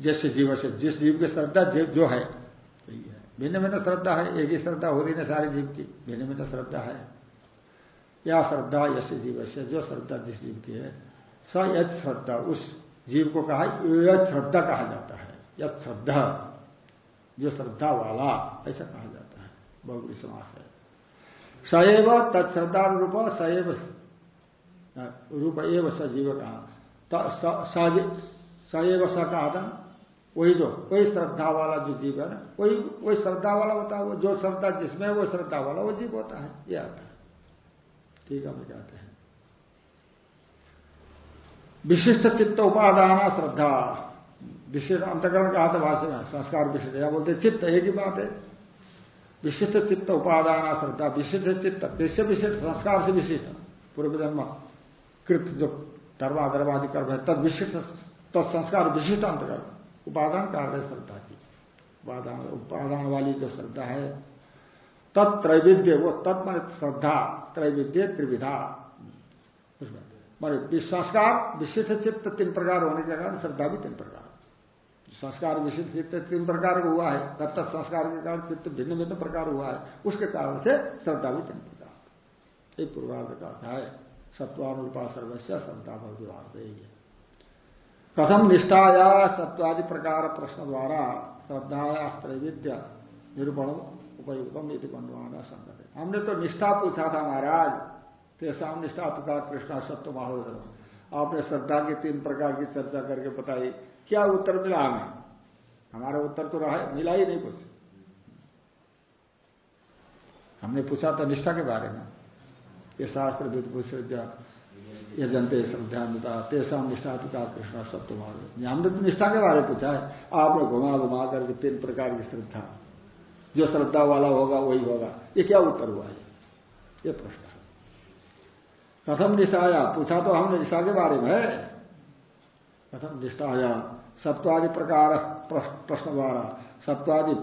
जैसे जीव से, जिस जीव की श्रद्धा जो है भिन्न भिन्न श्रद्धा है, एक ही श्रद्धा हो रही ना सारे जीव की? भिन्न भिन्न श्रद्धा है। या श्रद्धा यश जीव से, जो श्रद्धा जिस जीव की है, स यद श्रद्धा, उस जीव को कहा यद श्रद्धा कहा जाता है। यद श्रद्धा, जो श्रद्धा वाला, ऐसा कहा जाता है। बहुबरी समास है। सएव तत्श्रद्धा रूप सएव रूप एव सजीव कहा सएव स कहा था? वही जो, वही श्रद्धा वाला जो जीव है ना, वही वही श्रद्धा वाला होता है, वो जो श्रद्धा जिसमें है, वो श्रद्धा वाला वो जीव होता है, ये आता है। ठीक है कहते हैं। विशिष्ट चित्त उपादान श्रद्धा। विशिष्ट, अंतकरण कहा था भाषा में, संस्कार विशिष्ट। या बोलते चित्त एक ही बात है। विशिष्ट चित्त उपादान श्रद्धा विशिष्ट चित्त कैसे विशिष्ट, संस्कार से विशिष्ट। पूर्व जन्म, कृत जो धर्मा धर्मादि कर्म है, तद विशिष्ट तत्संस्कार विशिष्ट अंतर्गत उपादान कार्य श्रद्धा की। उपादान उपादान वाली जो श्रद्धा है तत्त्रैविध्य वो तत्म श्रद्धा, त्रैविध्य त्रिविधा। उसमें संस्कार, विशिष्ट चित्त तीन प्रकार होने के कारण श्रद्धा भी तीन प्रकार। संस्कार विशिष्ट चित्त तीन प्रकार का हुआ है। तत्त संस्कार के कारण चित्त भिन्न भिन्न प्रकार हुआ है। उसके कारण से श्रद्धा भी तीन प्रकार एक पूर्वार्ध का है। सत्वानुपा श्रद्धा भव्य कथम निष्ठाया सत्वादि प्रकार प्रश्न द्वारा श्रद्धाया त्रैविद्य निरूपण उपयुक्तम यदि संगत। है हमने तो निष्ठा पूछा था महाराज। तेसा निष्ठा प्रकार कृष्णा सत्व महोदय। आपने श्रद्धा की तीन प्रकार की चर्चा करके बताई। क्या उत्तर मिला हमें? हमारा उत्तर तो रहा है, मिला ही नहीं कुछ। हमने पूछा था निष्ठा के बारे में। ये शास्त्र विद्भूष ये जनते श्रद्धा तेसा निष्ठा का कृष्ण सत्य हमने तो निष्ठा के बारे में पूछा है। आपने घुमा घुमा करके तीन प्रकार की श्रद्धा। जो श्रद्धा वाला होगा, वही होगा। ये क्या उत्तर हुआ है? ये प्रश्न कथम निष्ठा आया पूछा तो हमने निष्ठा के बारे में है। कथम निष्ठाया सत्वादि प्रकार प्रश्न द्वारा सत्वादि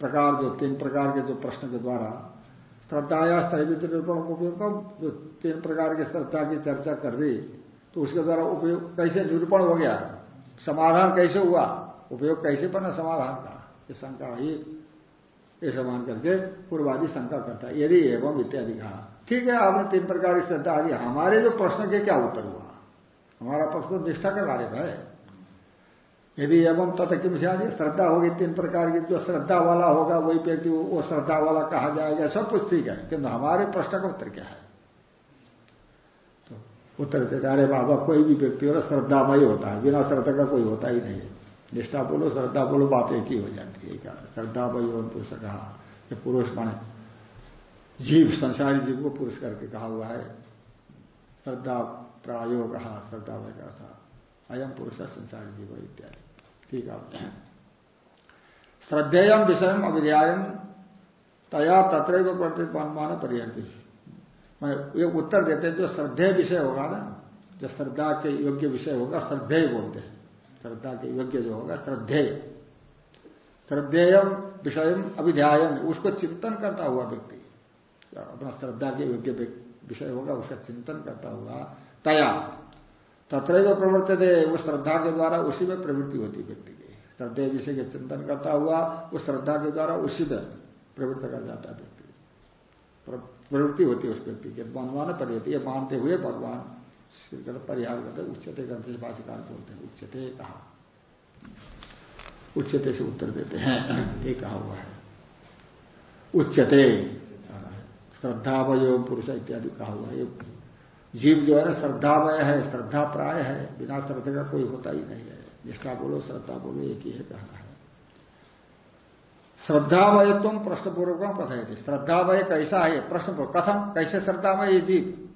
प्रकार जो, तीन प्रकार के जो प्रश्न के द्वारा, श्रद्धाया स्थैवित निरूपण उपयोग जो तीन प्रकार की श्रद्धा की चर्चा कर दी तो उसके द्वारा उपयोग कैसे निरूपण हो गया? समाधान कैसे हुआ? उपयोग कैसे बना समाधान का? ये शंका ही ऐसा मान करके पूर्वादि शंका करता है, यदि एवं इत्यादि कहा। ठीक है, आपने तीन प्रकार की श्रद्धा आदि हमारे जो प्रश्न के क्या उत्तर हुआ? हमारा प्रश्न निष्ठा के बारे में है। यदि एवं तथा किम से श्रद्धा होगी तीन प्रकार की, जो श्रद्धा वाला होगा, वही व्यक्ति वो श्रद्धा वाला कहा जाएगा, सब कुछ ठीक है, किंतु हमारे प्रश्न का उत्तर क्या है? तो उत्तर देते अरे बाबा, कोई भी व्यक्ति हो श्रद्धामय होता है, बिना श्रद्धा का कोई होता ही नहीं निष्ठा बोलो, श्रद्धा बोलो, बात एक ही हो जाती है क्या श्रद्धामय और पुरुष कहा पुरुष माने, जीव, संसारी जीव को पुरुष करके कहा हुआ है। श्रद्धा प्रायो कहा श्रद्धामय का था। अयम पुरुष संसारी जीव इत्यादि। ठीक है। श्रद्धेयम विषय अभिध्यायन तया तत्र प्रतिमान पर्यंती मैं ये उत्तर देते हैं, जो श्रद्धेय विषय होगा ना, जो श्रद्धा के योग्य विषय होगा, श्रद्धेय बोलते हैं। श्रद्धा के योग्य जो होगा, श्रद्धेय। श्रद्धेयम विषय अभिध्यायन उसको चिंतन करता हुआ व्यक्ति अपना श्रद्धा के योग्य विषय होगा, उसका चिंतन करता हुआ तया। तत्र प्रवर्तित उस श्रद्धा के द्वारा उसी में प्रवृत्ति होती व्यक्ति की। श्रद्धे विषय के चिंतन करता हुआ उस श्रद्धा के द्वारा उसी में प्रवृत्त कर जाता है व्यक्ति। प्रवृत्ति होती है उस व्यक्ति की। मनमान परिवृत्ति ये मानते हुए भगवान परिहार करते उच्चते ग्रंथ भाषिकार बोलते हैं, उच्चते कहा। उच्चते से उत्तर देते हैं, ये कहा हुआ है। उच्चते श्रद्धावय, पुरुष इत्यादि कहा हुआ है। जीव जो है ना श्रद्धामय है श्रद्धा प्राय है, बिना श्रद्धा का कोई होता ही नहीं है। जिसका बोलो, श्रद्धा बोलो, एक ही है कहना है। श्रद्धामय तुम प्रश्नपूर्वक कथाए थे श्रद्धामय कैसा है? प्रश्न पूर्व कथम, कैसे श्रद्धामय ये जीव?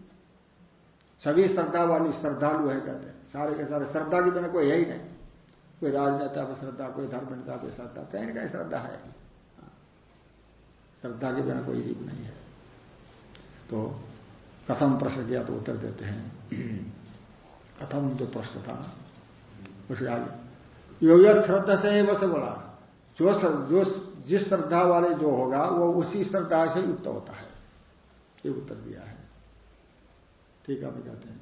सभी श्रद्धा वाली श्रद्धालु है कहते हैं। सारे के सारे श्रद्धा की बिना कोई है ही नहीं। कोई राजनेता को श्रद्धा, कोई धर्म नेता को श्रद्धा, कहीं ना कहीं श्रद्धा है। श्रद्धा के बिना कोई जीव नहीं है। तो कथम प्रश्न किया तो उत्तर देते हैं। कथम जो प्रश्न था उसके आगे। योग श्रद्धा से ही बस बोला। जो जो जिस श्रद्धा वाले जो होगा, वो उसी श्रद्धा से युक्त होता है। ये उत्तर दिया है। ठीक है कहते हैं।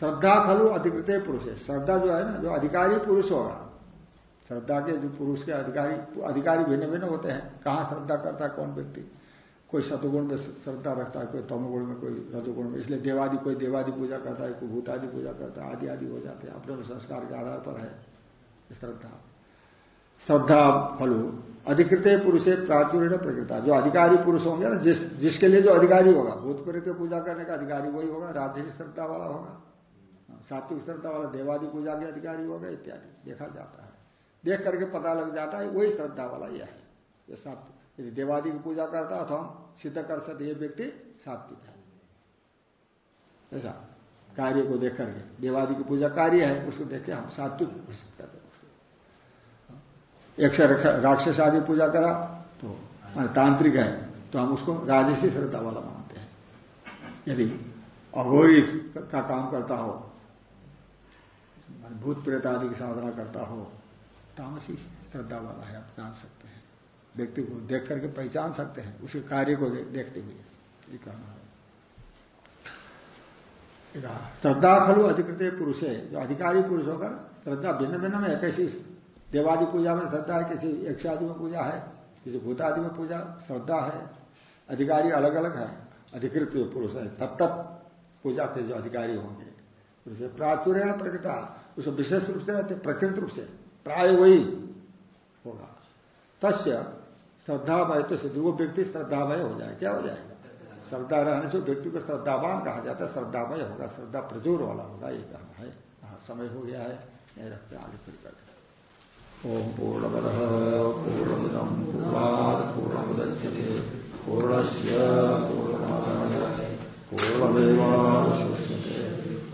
श्रद्धा खलु अधिकृत पुरुष है। श्रद्धा जो है ना, जो अधिकारी पुरुष होगा। श्रद्धा के जो पुरुष के अधिकारी अधिकारी भिन्न भिन्न होते हैं। कहाँ श्रद्धा करता है कौन व्यक्ति? कोई सतुगुण में श्रद्धा रखता है, कोई तमोगुण में, कोई रजोगुण में। इसलिए देवादि, कोई देवादि पूजा करता है, कोई भूतादि पूजा करता है, आदि आदि हो जाते हैं। अपने संस्कार के आधार पर है श्रद्धा। श्रद्धा फलु अधिकृत पुरुष प्राचुर्य प्रकृता। जो अधिकारी पुरुष होंगे ना, जिस, जिसके लिए जो अधिकारी होगा भूत प्रेत पूजा करने का अधिकारी वही होगा राजनीतिक श्रद्धा वाला होगा, सात्विक श्रद्धा वाला, देवादि पूजा के अधिकारी होगा, इत्यादि। देखा जाता है। देख करके पता लग जाता है, वही श्रद्धा वाला यह है। ये सात्विक। यदि देवादि की पूजा करता तो हम सिद्ध कर सकते, ये व्यक्ति सात्विक है। ऐसा कार्य को देख करके, देवादि की पूजा कार्य है, उसको देख के हम सात्विक घोषित करते एक से राक्षस आदि पूजा करा तो तांत्रिक है तो हम उसको राजसी श्रद्धा वाला मानते हैं। यदि अघोरी का काम करता हो भूत प्रेत आदि की साधना करता हो, तामसी श्रद्धा वाला है, आप जान सकते हैं। व्यक्ति को देख करके पहचान सकते हैं, उसके कार्य को देखते हुए। ये कहना है। श्रद्धा खलु अधिकृत पुरुष। है जो अधिकारी पुरुष होकर श्रद्धा भिन्न भिन्न में है कैसी देवादि पूजा में श्रद्धा है, किसी यक्ष आदि में पूजा है, किसी भूतादि में पूजा, श्रद्धा है। अधिकारी अलग अलग है, अधिकृत पुरुष है। तब तक पूजा के जो अधिकारी होंगे। उसे प्राचुर्य प्रकृता उसे विशेष रूप से रहते प्रकृत रूप से, प्राय वही होगा। तस्य श्रद्धामय तो सिद्धि, वो व्यक्ति श्रद्धामय हो जाए, क्या हो जाएगा? श्रद्धा रहने से व्यक्ति को श्रद्धावान कहा जाता है श्रद्धामय होगा, श्रद्धा प्रजोर वाला होगा, ये कहना है। हाँ समय हो गया है नहीं रखते आगे फिर करते ओम पूर्ण पूर्णमिदम पूर्णात पूर्णमुदच्यते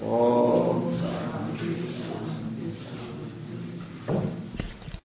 ओम